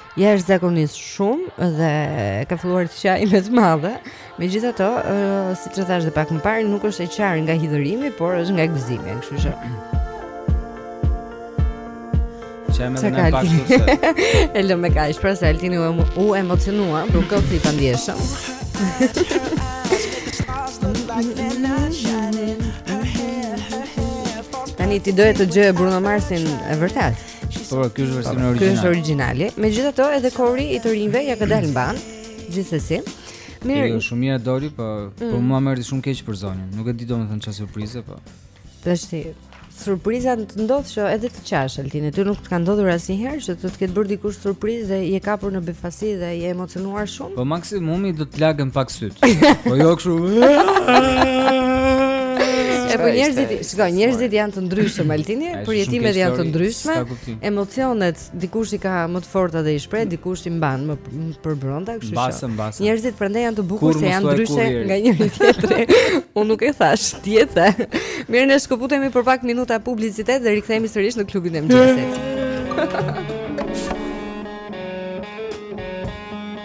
Jashtëzakonisht shumë dhe ka filluar të qajë me të madhe Megjithatë, uh, siç e thashë edhe pak më parë, nuk është e qarë nga hidhërimi, por është nga gëzimi, kështu që Qajmë edhe ne pak të se E lëmë me kaq, para se Altini u, emo, u emocionua, për këtë të i pandjeshëm Tani ti doje të gjeje Bruno Marsin e vërtetë Por ky është versioni origjinal. Ky është origjinali. Megjithatë, edhe kori i të rinjve ia ka dalë mbanë. Gjithsesi. Mirë. Jo, shumë mirë doli, po mm. po mua më erdhi shumë keq për zonjën. Nuk e di domethënë çfarë surprize, po. Tashti surpriza të ndodh që edhe të qash Altin, ty nuk të ka ndodhur asnjëherë që të të ketë bërë dikush surprizë dhe je kapur në befasi dhe je emocionuar shumë? Po maksimumi do të lagen pak sytë. Po jo kështu. E po njerëzit Shiko, njerëzit janë të ndryshëm Altini, përjetimet janë të ndryshme. Emocionet dikush i ka më të forta dhe i shpreh, dikush i mban më përbrenda, kështu që. Njerëzit prandaj janë të bukur se janë ndryshe nga njëri tjetri. Unë nuk e thashë, ti e the. Mirë, ne shkëputemi për pak minuta publicitet dhe rikthehemi sërish në klubin e mëngjesit.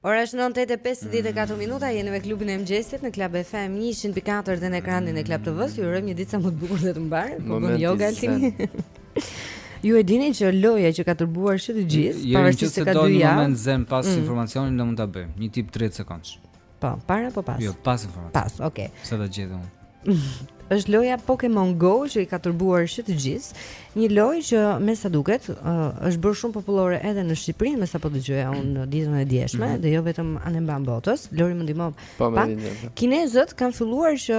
Ora është 9 e 54 minuta, jeni me klubin e mëngjesit në Club FM 104 dhe në ekranin e Club TV-s. Ju urojmë një ditë sa më të bukur dhe të mbarë. Po bën Momenti yoga zen. altini. Ju e dini që loja që ka tërbuar që të gjithë, Jeri, pavarësisht se ka dalë dy një javë. moment zen pas Mm. informacionit do mund ta bëjmë. Një tip 30 sekondësh. Po, para apo pas? Jo, pas informacionit. Pas, okay. Sa ta gjej unë. Është loja Pokemon Go që i ka tërbuar që të gjithë. Një lojë që me sa duket është bërë shumë popullore edhe në Shqipëri, me sa po dëgjoja unë në ditën e djeshme, mm -hmm. dhe jo vetëm anembanë botës. Lori më ndihmo. Po, pa, kinezët kanë filluar që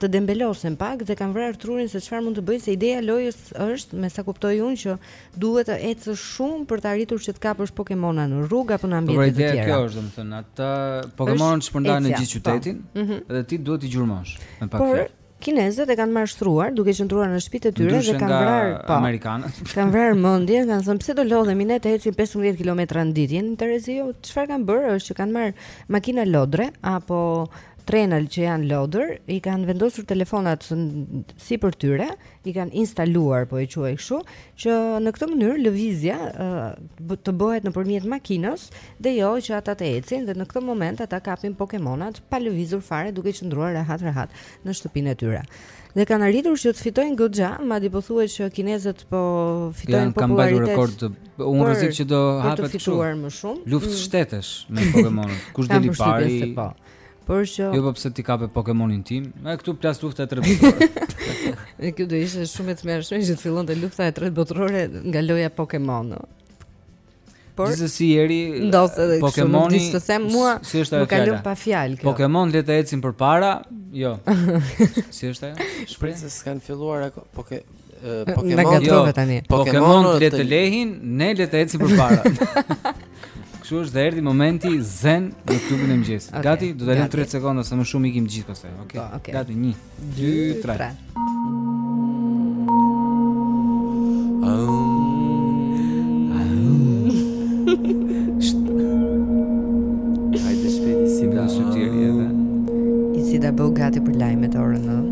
të dembelosen pak dhe kanë vrarë trurin se çfarë mund të bëjnë se ideja e lojës është, me sa kuptoj unë që Duhet të ecësh shumë për të arritur që të kapësh Pokemona në rrugë apo në ambiente të tjera. Po kjo është domethënë, ata Pokemon shpërndahen në gjithë po. qytetin mm -hmm. dhe ti duhet t'i gjurmosh me pak fjalë. Por kinezët e kanë mashtruar duke qëndruar në shtëpitë e tyre dhe kanë vrarë po. Amerikanët. Kanë vrarë mendjen, kanë thënë pse do lodhemi ne të ecim 15 kilometra në ditë. Në terezi, jo, çfarë kanë bërë është që kanë marrë makina lodre apo trena që janë lodra, i kanë vendosur telefonat sipër tyre, mm i kanë instaluar, po e quaj kështu, që në këtë mënyrë lëvizja uh, të bëhet nëpërmjet makinës dhe jo që ata të ecin dhe në këtë moment ata kapin Pokemonat pa lëvizur fare duke qëndruar rehat rehat në shtëpinë e tyre. Dhe kanë arritur që të fitojnë goxha, madje po thuhet që kinezët po fitojnë popularitet. Kanë bërë rekord. Unë rrezik që do hapet kështu. Luftë mm. shtetesh me Pokemonat. Kush doli pari? Po. Por që Jo po pse ti kape Pokemonin tim? E këtu plas lufta e tretë botërore. Dhe kjo do ishte shumë e tmerrshme që të fillonte lufta e tretë botërore nga loja Pokemon. Por gjithsesi eri ndodh edhe Pokemoni, kështu, nuk të them mua, si është ajo fjala? pa fjalë kjo. Pokemon le të ecin përpara. Jo. si është ajo? Shpresoj se s'kanë filluar apo Poke Pokemon jo, tani. Pokemon le të lehin, ne le të ecim përpara. Kështu është dhe erdhi momenti zen në klubin e mëngjesit. Okay, gati, do të lëmë 30 sekonda sa më shumë ikim gjithë pastaj. Okej. Okay. Okay. Gati 1 2 3. Hajde shpejt si dashur ti edhe. I si da bëu gati për lajmet orën 9.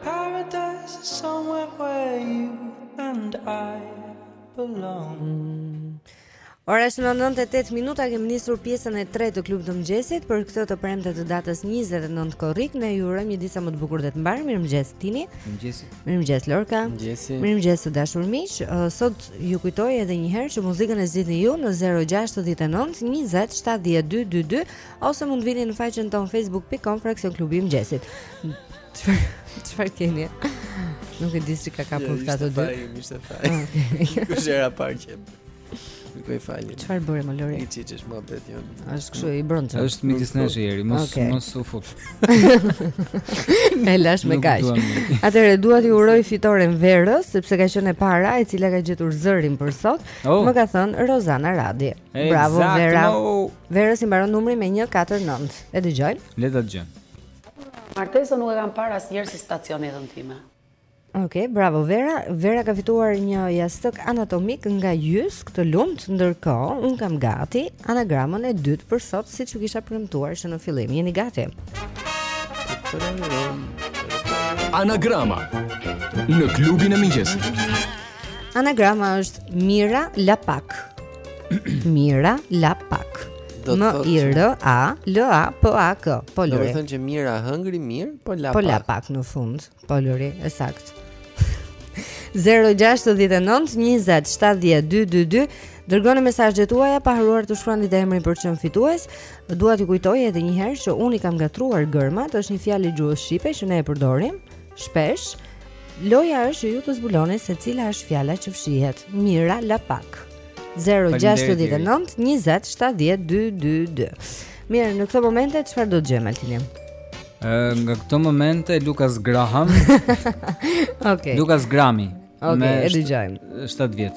Paradise is somewhere where you and I belong Ora është 9 e 8 minuta kemi nisur pjesën e tretë të klubit të mëngjesit për këtë të premte të datës 29 korrik ne ju urojmë një ditë sa më të bukur dhe të mbarë mirëmëngjes Tini mirëmëngjes mirëmëngjes Lorka mirëmëngjes mirëmëngjes të dashur miq sot ju kujtoj edhe një herë që muzikën e zgjidhni ju në 069 20 7222 ose mund të vini në faqen tonë facebook.com fraksion klubi i mëngjesit Çfarë keni? Nuk e di si ka kapur jo, këta të dy. Ishte faj, ishte faj. Kush era parë që nuk e falë. Çfarë bëre më Lori? Ti çish më vet jo. Është kështu i bronzë. Është midis nesh Eri, mos okay. mos u fut. Me lash me kaq. Atëherë dua t'i uroj fitoren Verës, sepse ka qenë e para e cila ka gjetur zërin për sot. Oh. Më ka thënë Rozana Radi. Exactly. Bravo Vera. Verës i mbaron numri me 149. E dëgjojmë. Le ta dëgjojmë. Martesën nuk e kam parë asnjëherë si stacion në jetën time. Ok, bravo Vera. Vera ka fituar një jastëk anatomik nga Jysk, të lumtë ndërkohë unë kam gati anagramën e dytë për sot, siç u kisha premtuar që në fillim. Jeni gati? Anagrama në klubin e mëngjesit. Anagrama është Mira Lapak. Mira Lapak. M I R A L A P A K. Po Lori. Do të thotë që Mira hëngri mirë, po Lapak. Po Lapak në fund. Po Lori, e saktë. 069 20 7222 Dërgoni mesazhet tuaja pa harruar të shkruani dhe emrin për çmimin fitues Dua t'ju kujtoj edhe njëherë që unë i kam ngatërruar gërmat është një fjalë e gjuhës Shqipe që ne e përdorim Shpesh, loja është që ju të zbuloni se cila është fjala që fshihet. Mira Lapak. 069 20 70 222. Mirë, në këto momente çfarë do të dëgjojmë Altini? Ëh, nga këto momente Lukas Graham. Okej. Okay. Lukas Grami. Okej, okay, e dëgjojmë. 7 vjet.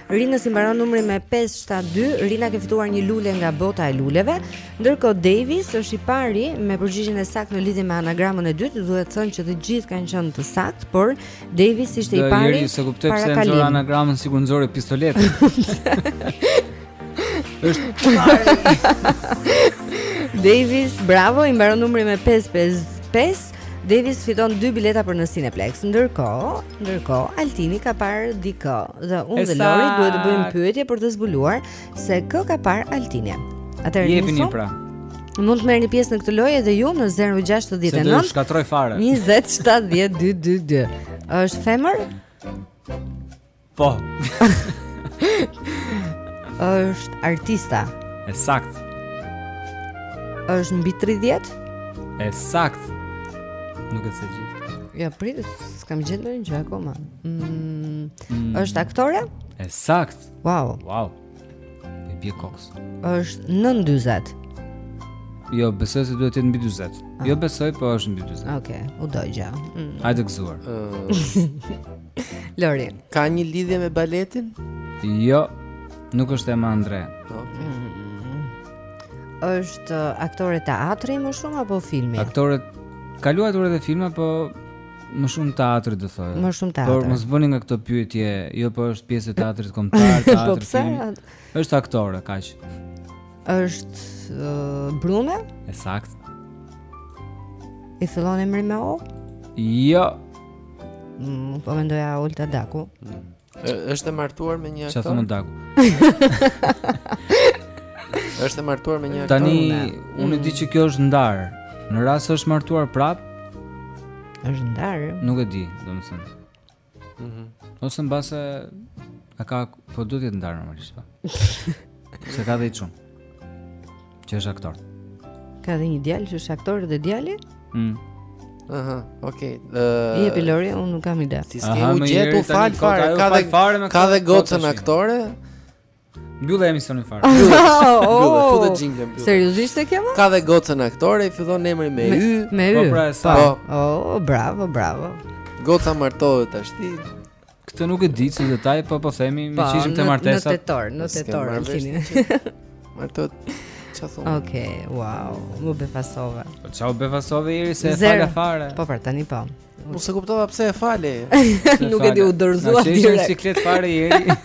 Rinës i mbaron numri me 572. Rina ke fituar një lule nga bota e luleve. Ndërkohë Davis është i pari me përgjigjen e saktë në lidhje me anagramën e dytë. Duhet thënë që të gjithë kanë qenë të saktë, por Davis ishte i pari. Jeri, s'e kuptoj pse nxore anagramën sikur nxore pistoletë. është pari. Davis, bravo, i mbaron numri me 555. Davis fiton dy bileta për në Cineplex. Ndërkohë, ndërkohë Altini ka parë dikë dhe unë dhe Lori duhet të bëjmë pyetje për të zbuluar se kë ka parë Altini. Atëherë nisim. Jepini pra. Mund të merrni pjesë në këtë lojë edhe ju në 069 20 70 222. Është femër? Po. është artiste. E sakt. Është mbi 30? E sakt. Nuk e ke gjetur. Ja, prit, s'kam gjet ndonjë gjë akoma. Mm, mm. është aktore? E sakt. Wow. Wow. Bje koks. Është nën 40. Jo, besoj se duhet të jetë mbi 40. Ah. Jo besoj, po është mbi 40. Okej, okay, u dogja. Mm. Hajde gëzuar. Lori, ka ndonjë lidhje me baletin? Jo, nuk është Ema Andrea. Okay. Mm. Është aktore teatri më shumë apo filmi? Aktore ka luajtur edhe filma, po Më shumë teatri do thoja. Më shumë teatri. Por mos bëni nga këto pyetje, jo po është pjesë e teatrit kombëtar, teatri. Po pse? Është aktore, kaq. Është uh, brune? E sakt. I fillon emri me O? Jo. Mm, po mendoja Olta Daku. Mm. Është e martuar me një aktor. Çfarë thonë Daku? Është e martuar me një aktor. Tani unë e di që kjo është ndar. Në rast se është martuar prap? Është ndar. Nuk e di, domethënë. Mhm. Mm Ose mbase a ka po duhet të jetë ndar normalisht. Po. Se ka dhe një çun. Që është aktor. Ka dhe një djalë që është aktor dhe djali? Mm. Aha, okay. Uh, Jepi Lori, unë nuk kam ide. Si s'e ke gjetur fare fare, ka dhe fare me ka dhe gocën aktore. Mbylle emisionin fare. Mbylle, oh. fut jingle. Seriozisht e ke vë? Ka dhe gocën aktore, i fillon emri me y. Me y. Po, pra, po. Oh, bravo, bravo. Goca martohet tash ti. Këtë nuk e di si detaj, po po themi, me po, ishim te martesa. Po, në tetor, në tetor, në kini. Martohet, që thonë. Oke, wow, më befasove. Po, ça u befasove, Iri, se e falja fare. Po, pra, tani po. Nuk se kuptova pse e fali. Nuk e di u dorëzua direkt. Ajo është në siklet fare ieri.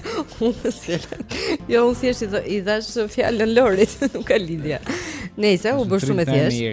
Jo, unë thjesht i dhash fjalën Lorit, nuk ka lidhje. Nëse u bë shumë e thjeshtë.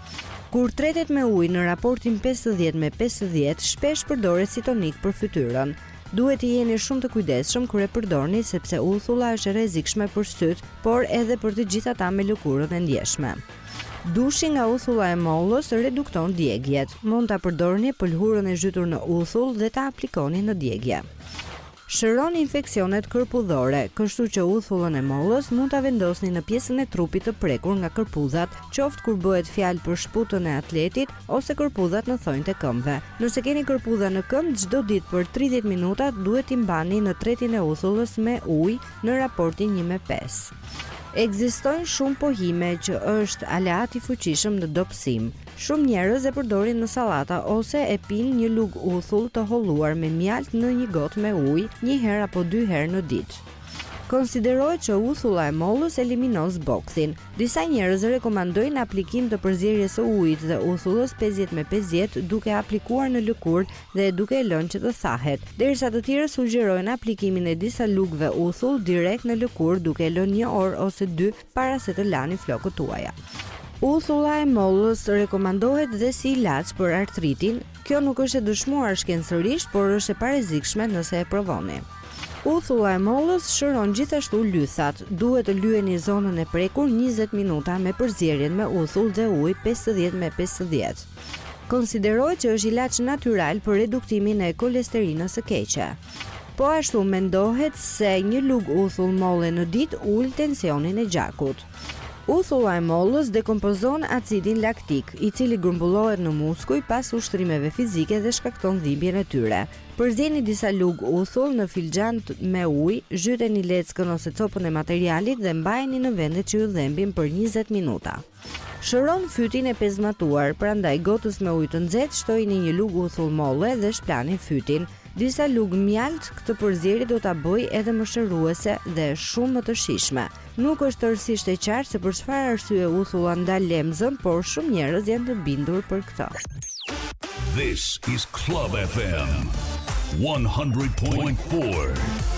Kur tretet me ujë në raportin pesëdhjetë me pesëdhjetë, shpesh përdoret si tonik për fytyrën. Duhet të jeni shumë të kujdesshëm kur e përdorni sepse uthulla është e rrezikshme për sytë, por edhe për të gjithë ata me lëkurën e ndjeshme. Dushi nga uthulla e mollës redukton djegjet. Mund ta përdorni pëlhurën e zhytur në uthull dhe ta aplikoni në djegje. Shëron infeksionet kërpudhore, kështu që uthullën e mollës mund ta vendosni në pjesën e trupit të prekur nga kërpudhat, qoftë kur bëhet fjalë për shputën e atletit ose kërpudhat në thonjtë e këmbëve. Nëse keni kërpudha në këmbë, çdo ditë për tridhjetë minuta duhet t'i mbani në tretin e uthullës me ujë në raportin një me pesë. Ekzistojnë shumë pohime që është aleat i fuqishëm në dobësim. Shumë njerëz e përdorin në sallata ose e pinë një lugë uthull të holluar me mjaltë në një gotë me ujë, një herë apo dy herë në ditë. Konsiderohet që uthulla e mollës eliminon zbokthin. Disa njerëz rekomandojnë aplikim të përzierjes së ujit dhe uthullës pesëdhjetë me pesëdhjetë duke aplikuar në lëkurë dhe duke e lënë që të thahet, derisa të tjerë sugjerojnë aplikimin e disa lugëve uthull direkt në lëkurë duke e lënë një orë ose dy para se të lani flokët tuaja. Uthulla e mollës rekomandohet dhe si ilaç për artritin. Kjo nuk është e dëshmuar shkencërisht, por është e parrezikshme nëse e provoni. Uthulla e mollës shëron gjithashtu lythat. Duhet të lyeni zonën e prekur 20 minuta me përzierjen me uthull dhe ujë 50 me 50. Konsiderohet që është ilaç natyral për reduktimin e kolesterinës së keqe. Po ashtu mendohet se një lugë uthull molle në ditë ul tensionin e gjakut. Uthulla e mollës dekompozon acidin laktik, i cili grumbullohet në muskuj pas ushtrimeve fizike dhe shkakton dhimbjen e tyre. Përzieni disa lugë uthull në filxhan me ujë, zhyteni leckën ose copën e materialit dhe mbajeni në vendet që ju dhembin për njëzet minuta. Shëron fytin e pezmatuar, prandaj gotës me ujë të nxehtë shtojini një lugë uthull molle dhe shplani fytin. Disa lugë mjaltë këtë përzierje do ta bëjë edhe më shëruese dhe shumë më të shijshme. Nuk është tërësisht e qartë se për çfarë arsye uthulla ndal lemzën, por shumë njerëz janë të bindur për këtë. This is Club FM 100.4.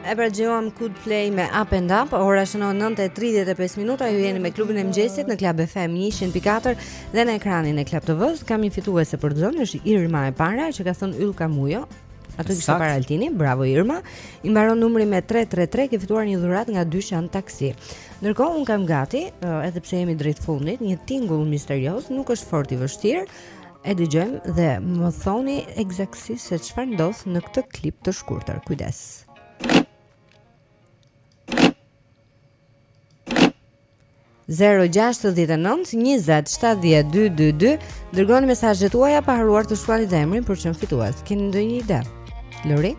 E pra dëgjuam Coldplay me Up and Up Ora shënon 9.35 minuta Ju jeni me klubin e mëngjesit në Club FM 104 Dhe në ekranin e Club TV Kam një fituese për tezën është Irma e para Që ka thënë Yl Kamujo Ato kështë para altini Bravo Irma I mbaron numri me 333 Ke fituar një dhuratë nga dyshan taksi Ndërkohë unë kam gati Edhe pse jemi drejt fundit Një tingull misterios Nuk është fort i vështirë E dëgjojmë dhe më thoni ekzaktësisht se çfarë ndodh në këtë klip të shkurtër. Kujdes. Zero gjashtë dhjetë nëntë njëzet shtatë dhjetë dy dy dy Dërgoni mesazhet tuaja pa harruar të shkruani dhe emrin për çdo fitues Keni ndonjë ide Lori?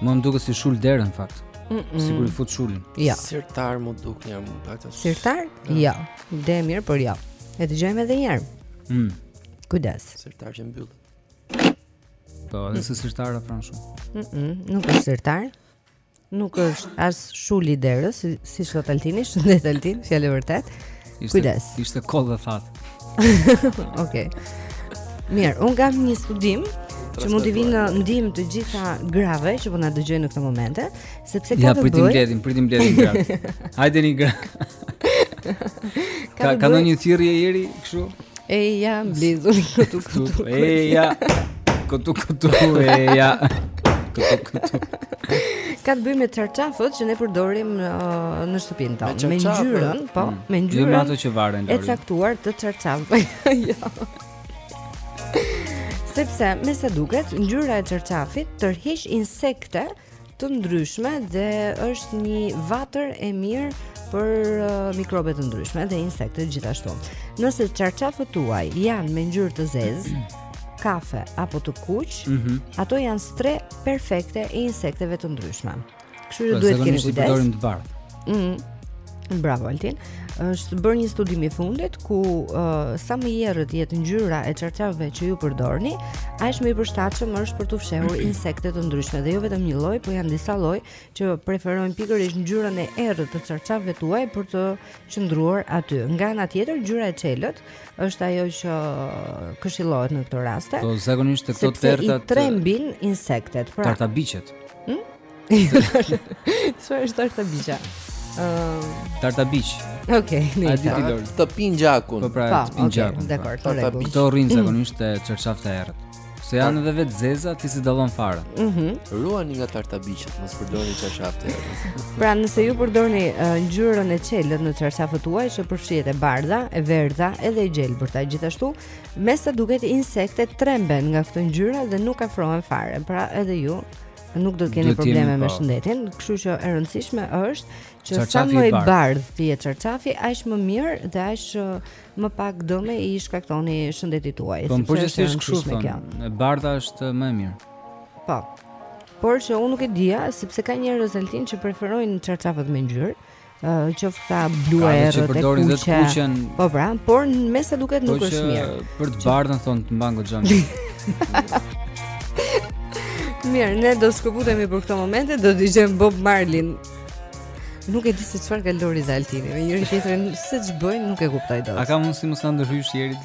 Mua më duket si shul dere në fakt mm -mm. Sikur i fut shulin Ja jo. Sirtar më duket një më duket Sirtar? Ja jo. Ide e mirë, por jo. E dëgjojmë edhe një herë. Mm. Kujdes. Sirtar që mbyllet. Po, edhe se sirtar afron shumë. Mm -mm, nuk është sirtar. Nuk është as shuli i derës, si, siç thotë Altini, shëndet Altin, fjalë vërtet. Ishte, Kujdes. Ishte kollë dhe fat. Okej. Okay. Mirë, un kam një studim që mund t'u vijë në ndihmë të gjitha grave që po na dëgjojnë në këto momente. Sepse ka të bëjë. Ja prit t'i mbledhim, prit t'i mbledhim gratë. Hajdeni gratë. Ka ka ndonjë thirrje njeri kështu? Eja, blezur këtu këtu. Eja. Këtu këtu eja. Këtu këtu. Ka të bëjë me çarçafët që ne përdorim në, uh, në shtëpinë tonë, me ngjyrën, po, mm. me ngjyrën. Dhe ato që varen Lori. E caktuar të çarçafëve. Jo. Sepse me sa duket, ngjyra e çarçafit tërheq insekte, ëh, të ndryshme dhe është një vatër e mirë për uh, mikrobe të ndryshme dhe insekte gjithashtu. Nëse çarçafët tuaj janë me ngjyrë të zezë, kafe apo të kuqe, mm -hmm. ato janë strehë perfekte e insekteve të ndryshme. Kështu që po, duhet të keni kujdes. Zakonisht i përdorim të bardhë. Mm. Bravo Altin. Është bërë një studim i fundit ku uh, sa më e errët të jetë ngjyra e çarçafëve që ju përdorni, aq më i përshtatshëm është për t'u fshehur insekte të ndryshme dhe jo vetëm një lloj, por janë disa lloje që preferojnë pikërisht ngjyrën e errët të çarçafëve tuaj për të qëndruar aty. Nga ana tjetër, ngjyra e çelët është ajo që këshillohet në këto raste. Po zakonisht këto të errëtat i trembin insektet, pra. Tartabiqet. Hm? Çfarë është tartabiqa? Ëm Tartabiq. Okej, A nice. di ti Lol? Të pin gjakun. Po pra, Po, të pin okay, gjakun. pra. dakor, po, Tartabiq. rregull. Këto rrinë zakonisht te çarçafët e errët. Se janë edhe vetë të zeza, ti s'i dallon fare. Ruhuni nga tartabiqet, mos përdorni çarçafë të errët. Pra nëse ju përdorni ë, ngjyrën e çelët në çarçafët tuaj që përfshihet e bardha, e verdha edhe e gjelbërta gjithashtu, me sa duket insektet tremben nga këto ngjyra dhe nuk afrohen fare. Pra edhe ju nuk do të keni probleme me po. shëndetin, kështu që e rëndësishme është që sa më i bardhë të jetë çarçafi, aq më mirë dhe aq uh, më pak dëme i shkaktoni shëndetit tuaj. Po po është kështu me kjo. E bardha është më e mirë. Po. Por që unë nuk e dija sepse ka njerëz, Altin, që preferojnë çarçafët me ngjyrë. qoftë këta blu e errët e përdorin dhe të kuqen. Po pra, por me sa duket nuk është mirë. Për të bardhën thonë të mban goxhan. Mirë, ne do shkëputemi për këto momente, do të dëgjojmë Bob Marley. Nuk e di se çfarë ka Lori dhe Altini, me njëri tjetrin se ç'bëjnë, nuk e kuptoj dot. A ka mundësi mos na ndërhysh njëri të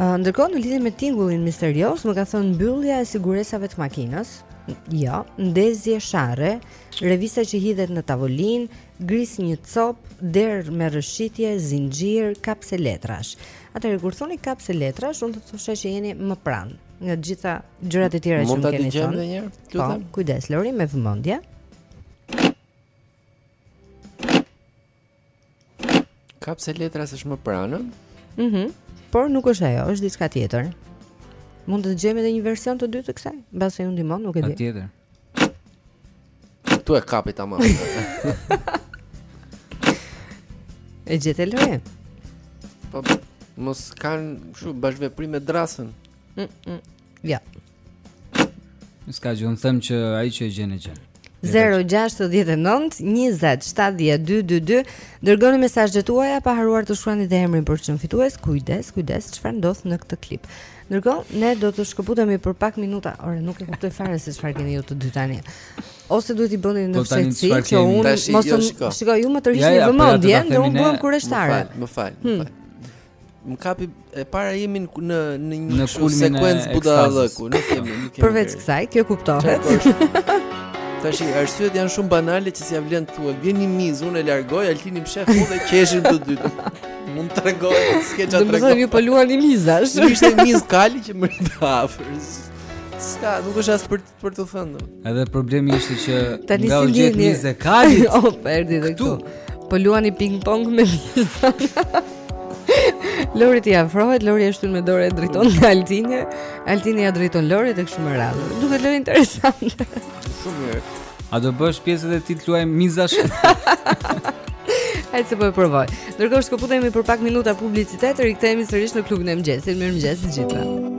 Ndërkohë në lidhje me tingullin misterioz, më ka thënë mbyllja e siguresave të makinës. Jo, ndezje sharre, revista që hidhet në tavolinë, gris një copë, derë me rëshqitje, zinxhir, kapse letrash. Atëherë kur thoni kapse letrash, unë do të thoshe që jeni më pranë nga të gjitha gjërat e tjera që më keni thënë. Mund ta dëgjojmë edhe një herë? Po, kujdes Lori me vëmendje. Kapse letrash është më pranë? Mhm. Mm por nuk është ajo, është diçka tjetër. Mund ta dëgjojmë edhe një version të dytë të kësaj? Mbase ju ndihmon, nuk e di. Tjetër. Tu e kapi tamam. e gjete Lori. Po mos kanë kështu bashkëveprim me dërrasën. Mm, mm. Ja. S'ka gjë, unë them që ai që e gjen e gjen. 0-6-19-27-12-2 Dërgoni mesazhet tuaja Pa harruar të shkruani dhe emrin po qe fitues Kujdes, kujdes, çfarë ndodh në këtë klip Ndërkohë, ne do të shkëputemi për pak minuta Ore, nuk e kuptoj fare se çfarë keni ju të dy tani Ose duhet t'i bëni në fshehtësi po Që unë, mos jo, të shikoj, ju më tërhiqni vëmendjen Dhe unë bëhem kureshtare Më fal, më fal, më hmm. fal Më kapi e para jemi në në në një në kështu sekuencë budallëku, nuk kemi, nuk kemi. Përveç kësaj, kjo kuptohet. Tashi arsyet janë shumë banale që s'ia vlen të thuhet. Vjen një mizë, unë e largoj, Altini më shef dhe qeshim të dy. Mund të tregoj, s'ke çfarë tregoj. Do të thonë ju po luani mizash. Ishte mizë kali që më të afër. S'ka, nuk është as për për të thënë. Edhe problemi ishte që Tani nga si u gjet mizë e kalit. o, oh, po erdhi dhe këtu. Po luani ping pong me miza. Lorit i afrohet, Lori e shtyn me dorë e drejton nga Altini. Altini ja drejton Lorit e kështu me radhë. Duket interesante. Shumë mirë. A do bësh pjesë dhe ti të luajmë mizash? Hajde se po e provoj. Ndërkohë shkëputemi për pak minuta publicitet, rikthehemi sërish në klubin e mëngjesit. Mirëmëngjes të gjithëve.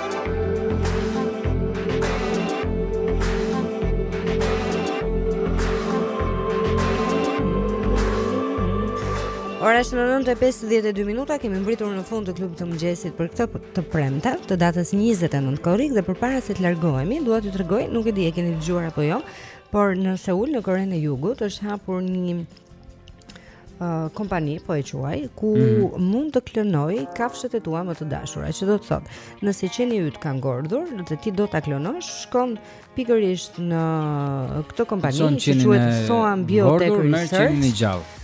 Ora është 9:52 minuta, kemi mbritur në fund të klubit të mëngjesit për këtë të premte, të datës 29 korrik dhe përpara se të largohemi, dua t'ju tregoj, nuk e di e keni dëgjuar apo jo, por në Seul, në Korenë e Jugut, është hapur një uh, kompani po e quaj ku mm. mund të klonoj kafshët e tua më të dashura që do të thot nëse qeni yt ka ngordhur dhe ti do ta klonosh shkon pikërisht në këtë kompani që quhet Soam Biotech Research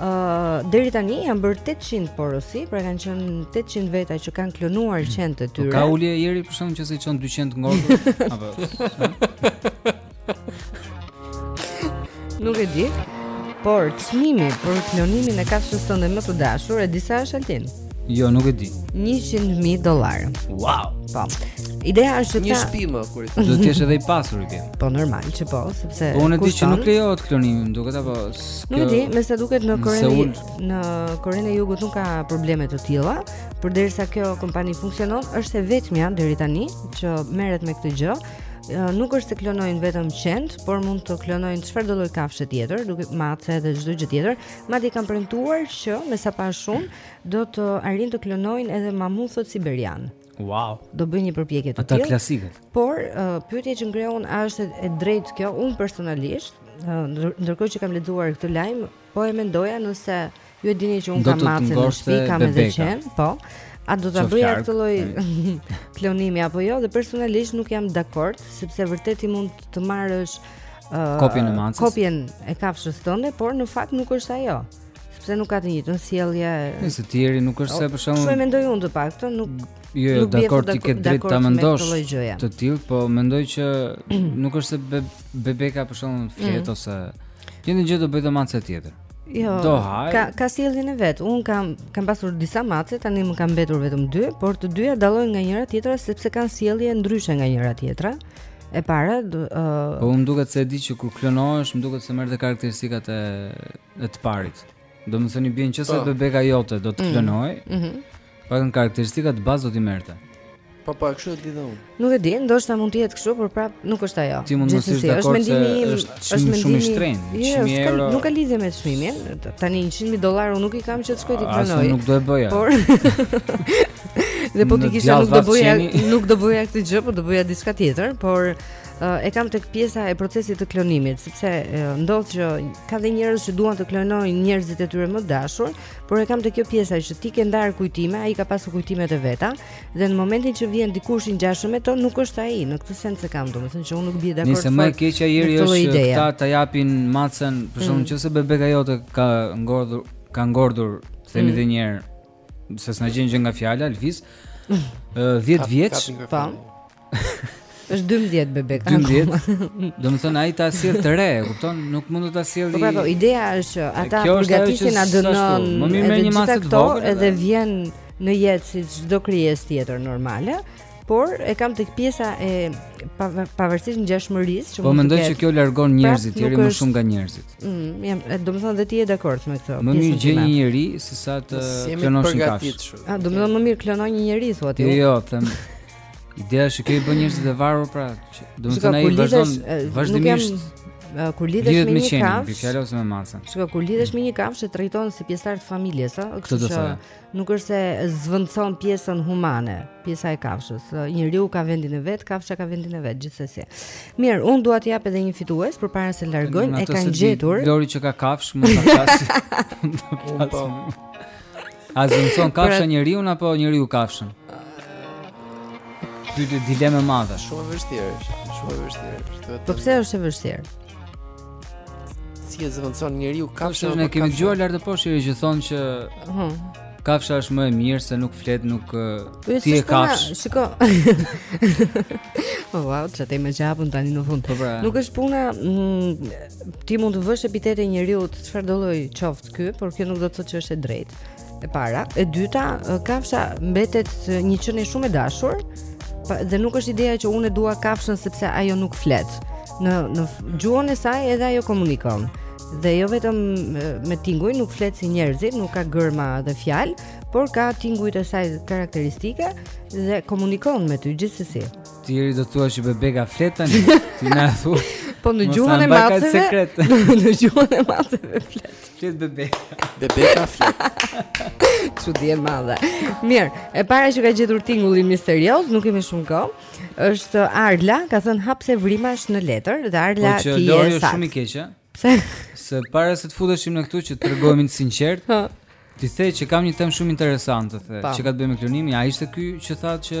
Uh, deri tani janë bërë 800 porosi, pra kanë qenë 800 veta që kanë klonuar qentë e tyre. Ka ulje ieri për shembull që se çon 200 ngordhur apo. Nuk e di. Por çmimi për klonimin e kafshës tënde më të dashur e di sa është Altin? Jo, nuk e di. 100.000 dollarë. Wow. Po. Ideja është që një shtëpi më kur do të jesh edhe i pasur i Po normal që po, sepse po, unë di që nuk lejohet klonimi, më duket apo Nuk e di, me sa duket në Korenë në Korenë e Jugut nuk ka probleme të tilla, përderisa kjo kompani funksionon, është e vetmja deri tani që merret me këtë gjë. nuk është se klonojnë vetëm qentë, por mund të klonojnë çfarëdo lloj kafshe tjetër, duke mace dhe çdo gjë tjetër. Madje kanë premtuar që madje pas pak shumë do të arrijnë të klonojnë edhe mamuthët siberianë. Wow. Do bëjnë një përpjekje të tillë. Ata klasikët. Por uh, pyetja që ngre unë, a është e drejtë kjo? Unë personalisht, uh, ndërkohë që kam lexuar këtë lajm, Po e mendoja nëse ju e dini që un kam macën në shtëpi, kam edhe qen, po. A do ta bëja këtë lloj klonimi apo jo? Dhe personalisht nuk jam dakord, sepse vërtet ti mund të marrësh uh, kopjen e macës. Kopjen e kafshës tënde, por në fakt nuk është ajo. Sepse nuk ka të njëjtën sjellje. Nëse ti Eri nuk është se për shembull. Shumë mendoj unë të paktën, nuk Jo, jo, dakord ti ke drejt ta mendosh. Të tillë, po mendoj që nuk është se bebeka për shembull flet mm. ose Të njëjtën gjë do bëjë dhe mace tjetër Jo, do haj. ka, ka sjelljen e vet Unë kam, kam pasur disa mace, tani më kanë mbetur vetëm dy Por të dyja dallojnë nga njëra tjetra Sepse kanë sjellje ndryshe nga njëra tjetra E para do, uh... Po unë më duket se e di që kur klonohesh Më duket se merr dhe karakteristikat e, e të parit Domethënë i bie që nëse po. bebeka jote do të mhm. klonohej. Ëh. Mm -hmm. Paktën karakteristikat bazë do t'i merrte. Po po, kështu e di dhe unë. Nuk e di, ndoshta mund të jetë kështu, por prap nuk është ajo. Ti mund të mos jesh dakord. Është mendimi im, është mendimi shumë i shtrenjtë. Jo, euro... nuk ka lidhje me çmimin. Tani 100.000 dollarë unë nuk i kam që të shkoj ta klonoj. As nuk do e bëja. Por Dhe po t'i kisha nuk do bëja, nuk do bëja këtë gjë, po do bëja diçka tjetër, por e kam tek pjesa e procesit të klonimit, sepse ndodh që ka dhe njerëz që duan të klonojnë njerëzit e tyre më dashur, por e kam tek kjo pjesa që ti ke ndar kujtime, ai ka pasur kujtimet e veta dhe në momentin që vjen dikush i ngjashëm me to nuk është ai, në këtë sens e kam, domethënë që unë nuk bie dakord. Nëse më e keqja Jeri është që ata ta japin macën, për shembull mm. nëse bebeka jote ka ngordhur, ka ngordhur, themi mm. edhe një herë, Se s'na gjen gjë nga fjala, Elvis. 10 vjeç. Po. Është 12 bebeka. 12. Domethënë ai ta sjell të re, e kupton? Nuk mund të ta sjellë. Po pra, po, ideja është që ata përgatisin ADN-në e të gjitha këto. Edhe vjen në jetë si çdo krijesë tjetër normale, Por e kam tek pjesa e pavarësisht ngjashmërisë që po mund të ketë. Po mendoj që kjo largon pra, njerëzit, Jeri, më shumë nga njerëzit. Ëh, mm, jam, domethënë dhe ti je dakord me këtë. Më mirë gjej një njeri se sa të klonosh një kafshë. Ah, domethënë më mirë klonoj një njeri thua ti. Jo, jo, them. Ideja është që kjo i bën njerëzit të varur pra, domethënë ai vazhdon vazhdimisht kur lidhesh me një kafshë, fjalë ose me macen. Shiko, kur lidhesh me një kafshë e trajton si pjesëtar të familjes, ëh, kështu që Nuk është se zëvendëson pjesën humane, pjesa e kafshës. Njeriu ka vendin e vet, kafsha ka vendin e vet gjithsesi. Mirë, unë dua të jap edhe një fitues përpara se largohemi, e kanë gjetur. Lori që ka kafshë, mund të flasë. Po. A zëvendëson pra- kafsha njeriun apo njeriu kafshën? Kjo është dilemë e madhe. Shumë e vështirë është. Shumë e vështirë është. Po pse është e vështirë? Si e zëvendëson njeriu kafshën? Kështu ne kemi dëgjuar lart e poshtë që thonë që hmm. Kafsha është më e mirë se nuk flet, nuk po, jo, ti je kafshë. Shiko. Po wow, ç'epitete më japin tani në fund. Po, pra. Nuk është puna, mm, ti mund të vësh epitete njeriut çfarëdolloj qoftë ky, por kjo nuk do të thotë që është e drejtë. e para, e dyta, kafsha mbetet një qenie shumë e dashur dhe nuk është ideja që unë e dua kafshën sepse ajo nuk flet. Në në gjuhën e saj edhe ajo komunikon. Dhe jo vetëm me tinguj, nuk flet si njerëzit, nuk ka gërma dhe fjalë, por ka tingujt e saj karakteristike dhe komunikon me ty gjithsesi. Ti Jeri do të thua që bebeka flet tani? Ti na thua. Po në gjuhën e maceve. në gjuhën e maceve flet. Flet bebeka. Bebeka flet. Kështu di e madhe. Mirë, e para që ka gjetur tingullin misterioz, nuk kemi shumë kohë. Është Arla, ka thënë hapse vrimash në letër dhe Arla po ti je e saktë. Po Jeri është shumë i keq, a? Pse? Se para se të futeshim ne këtu që të tregohemi të sinqertë. Ti the që kam një temë shumë interesante, the, që ka të bëjë me klonimin. A ishte ky që tha që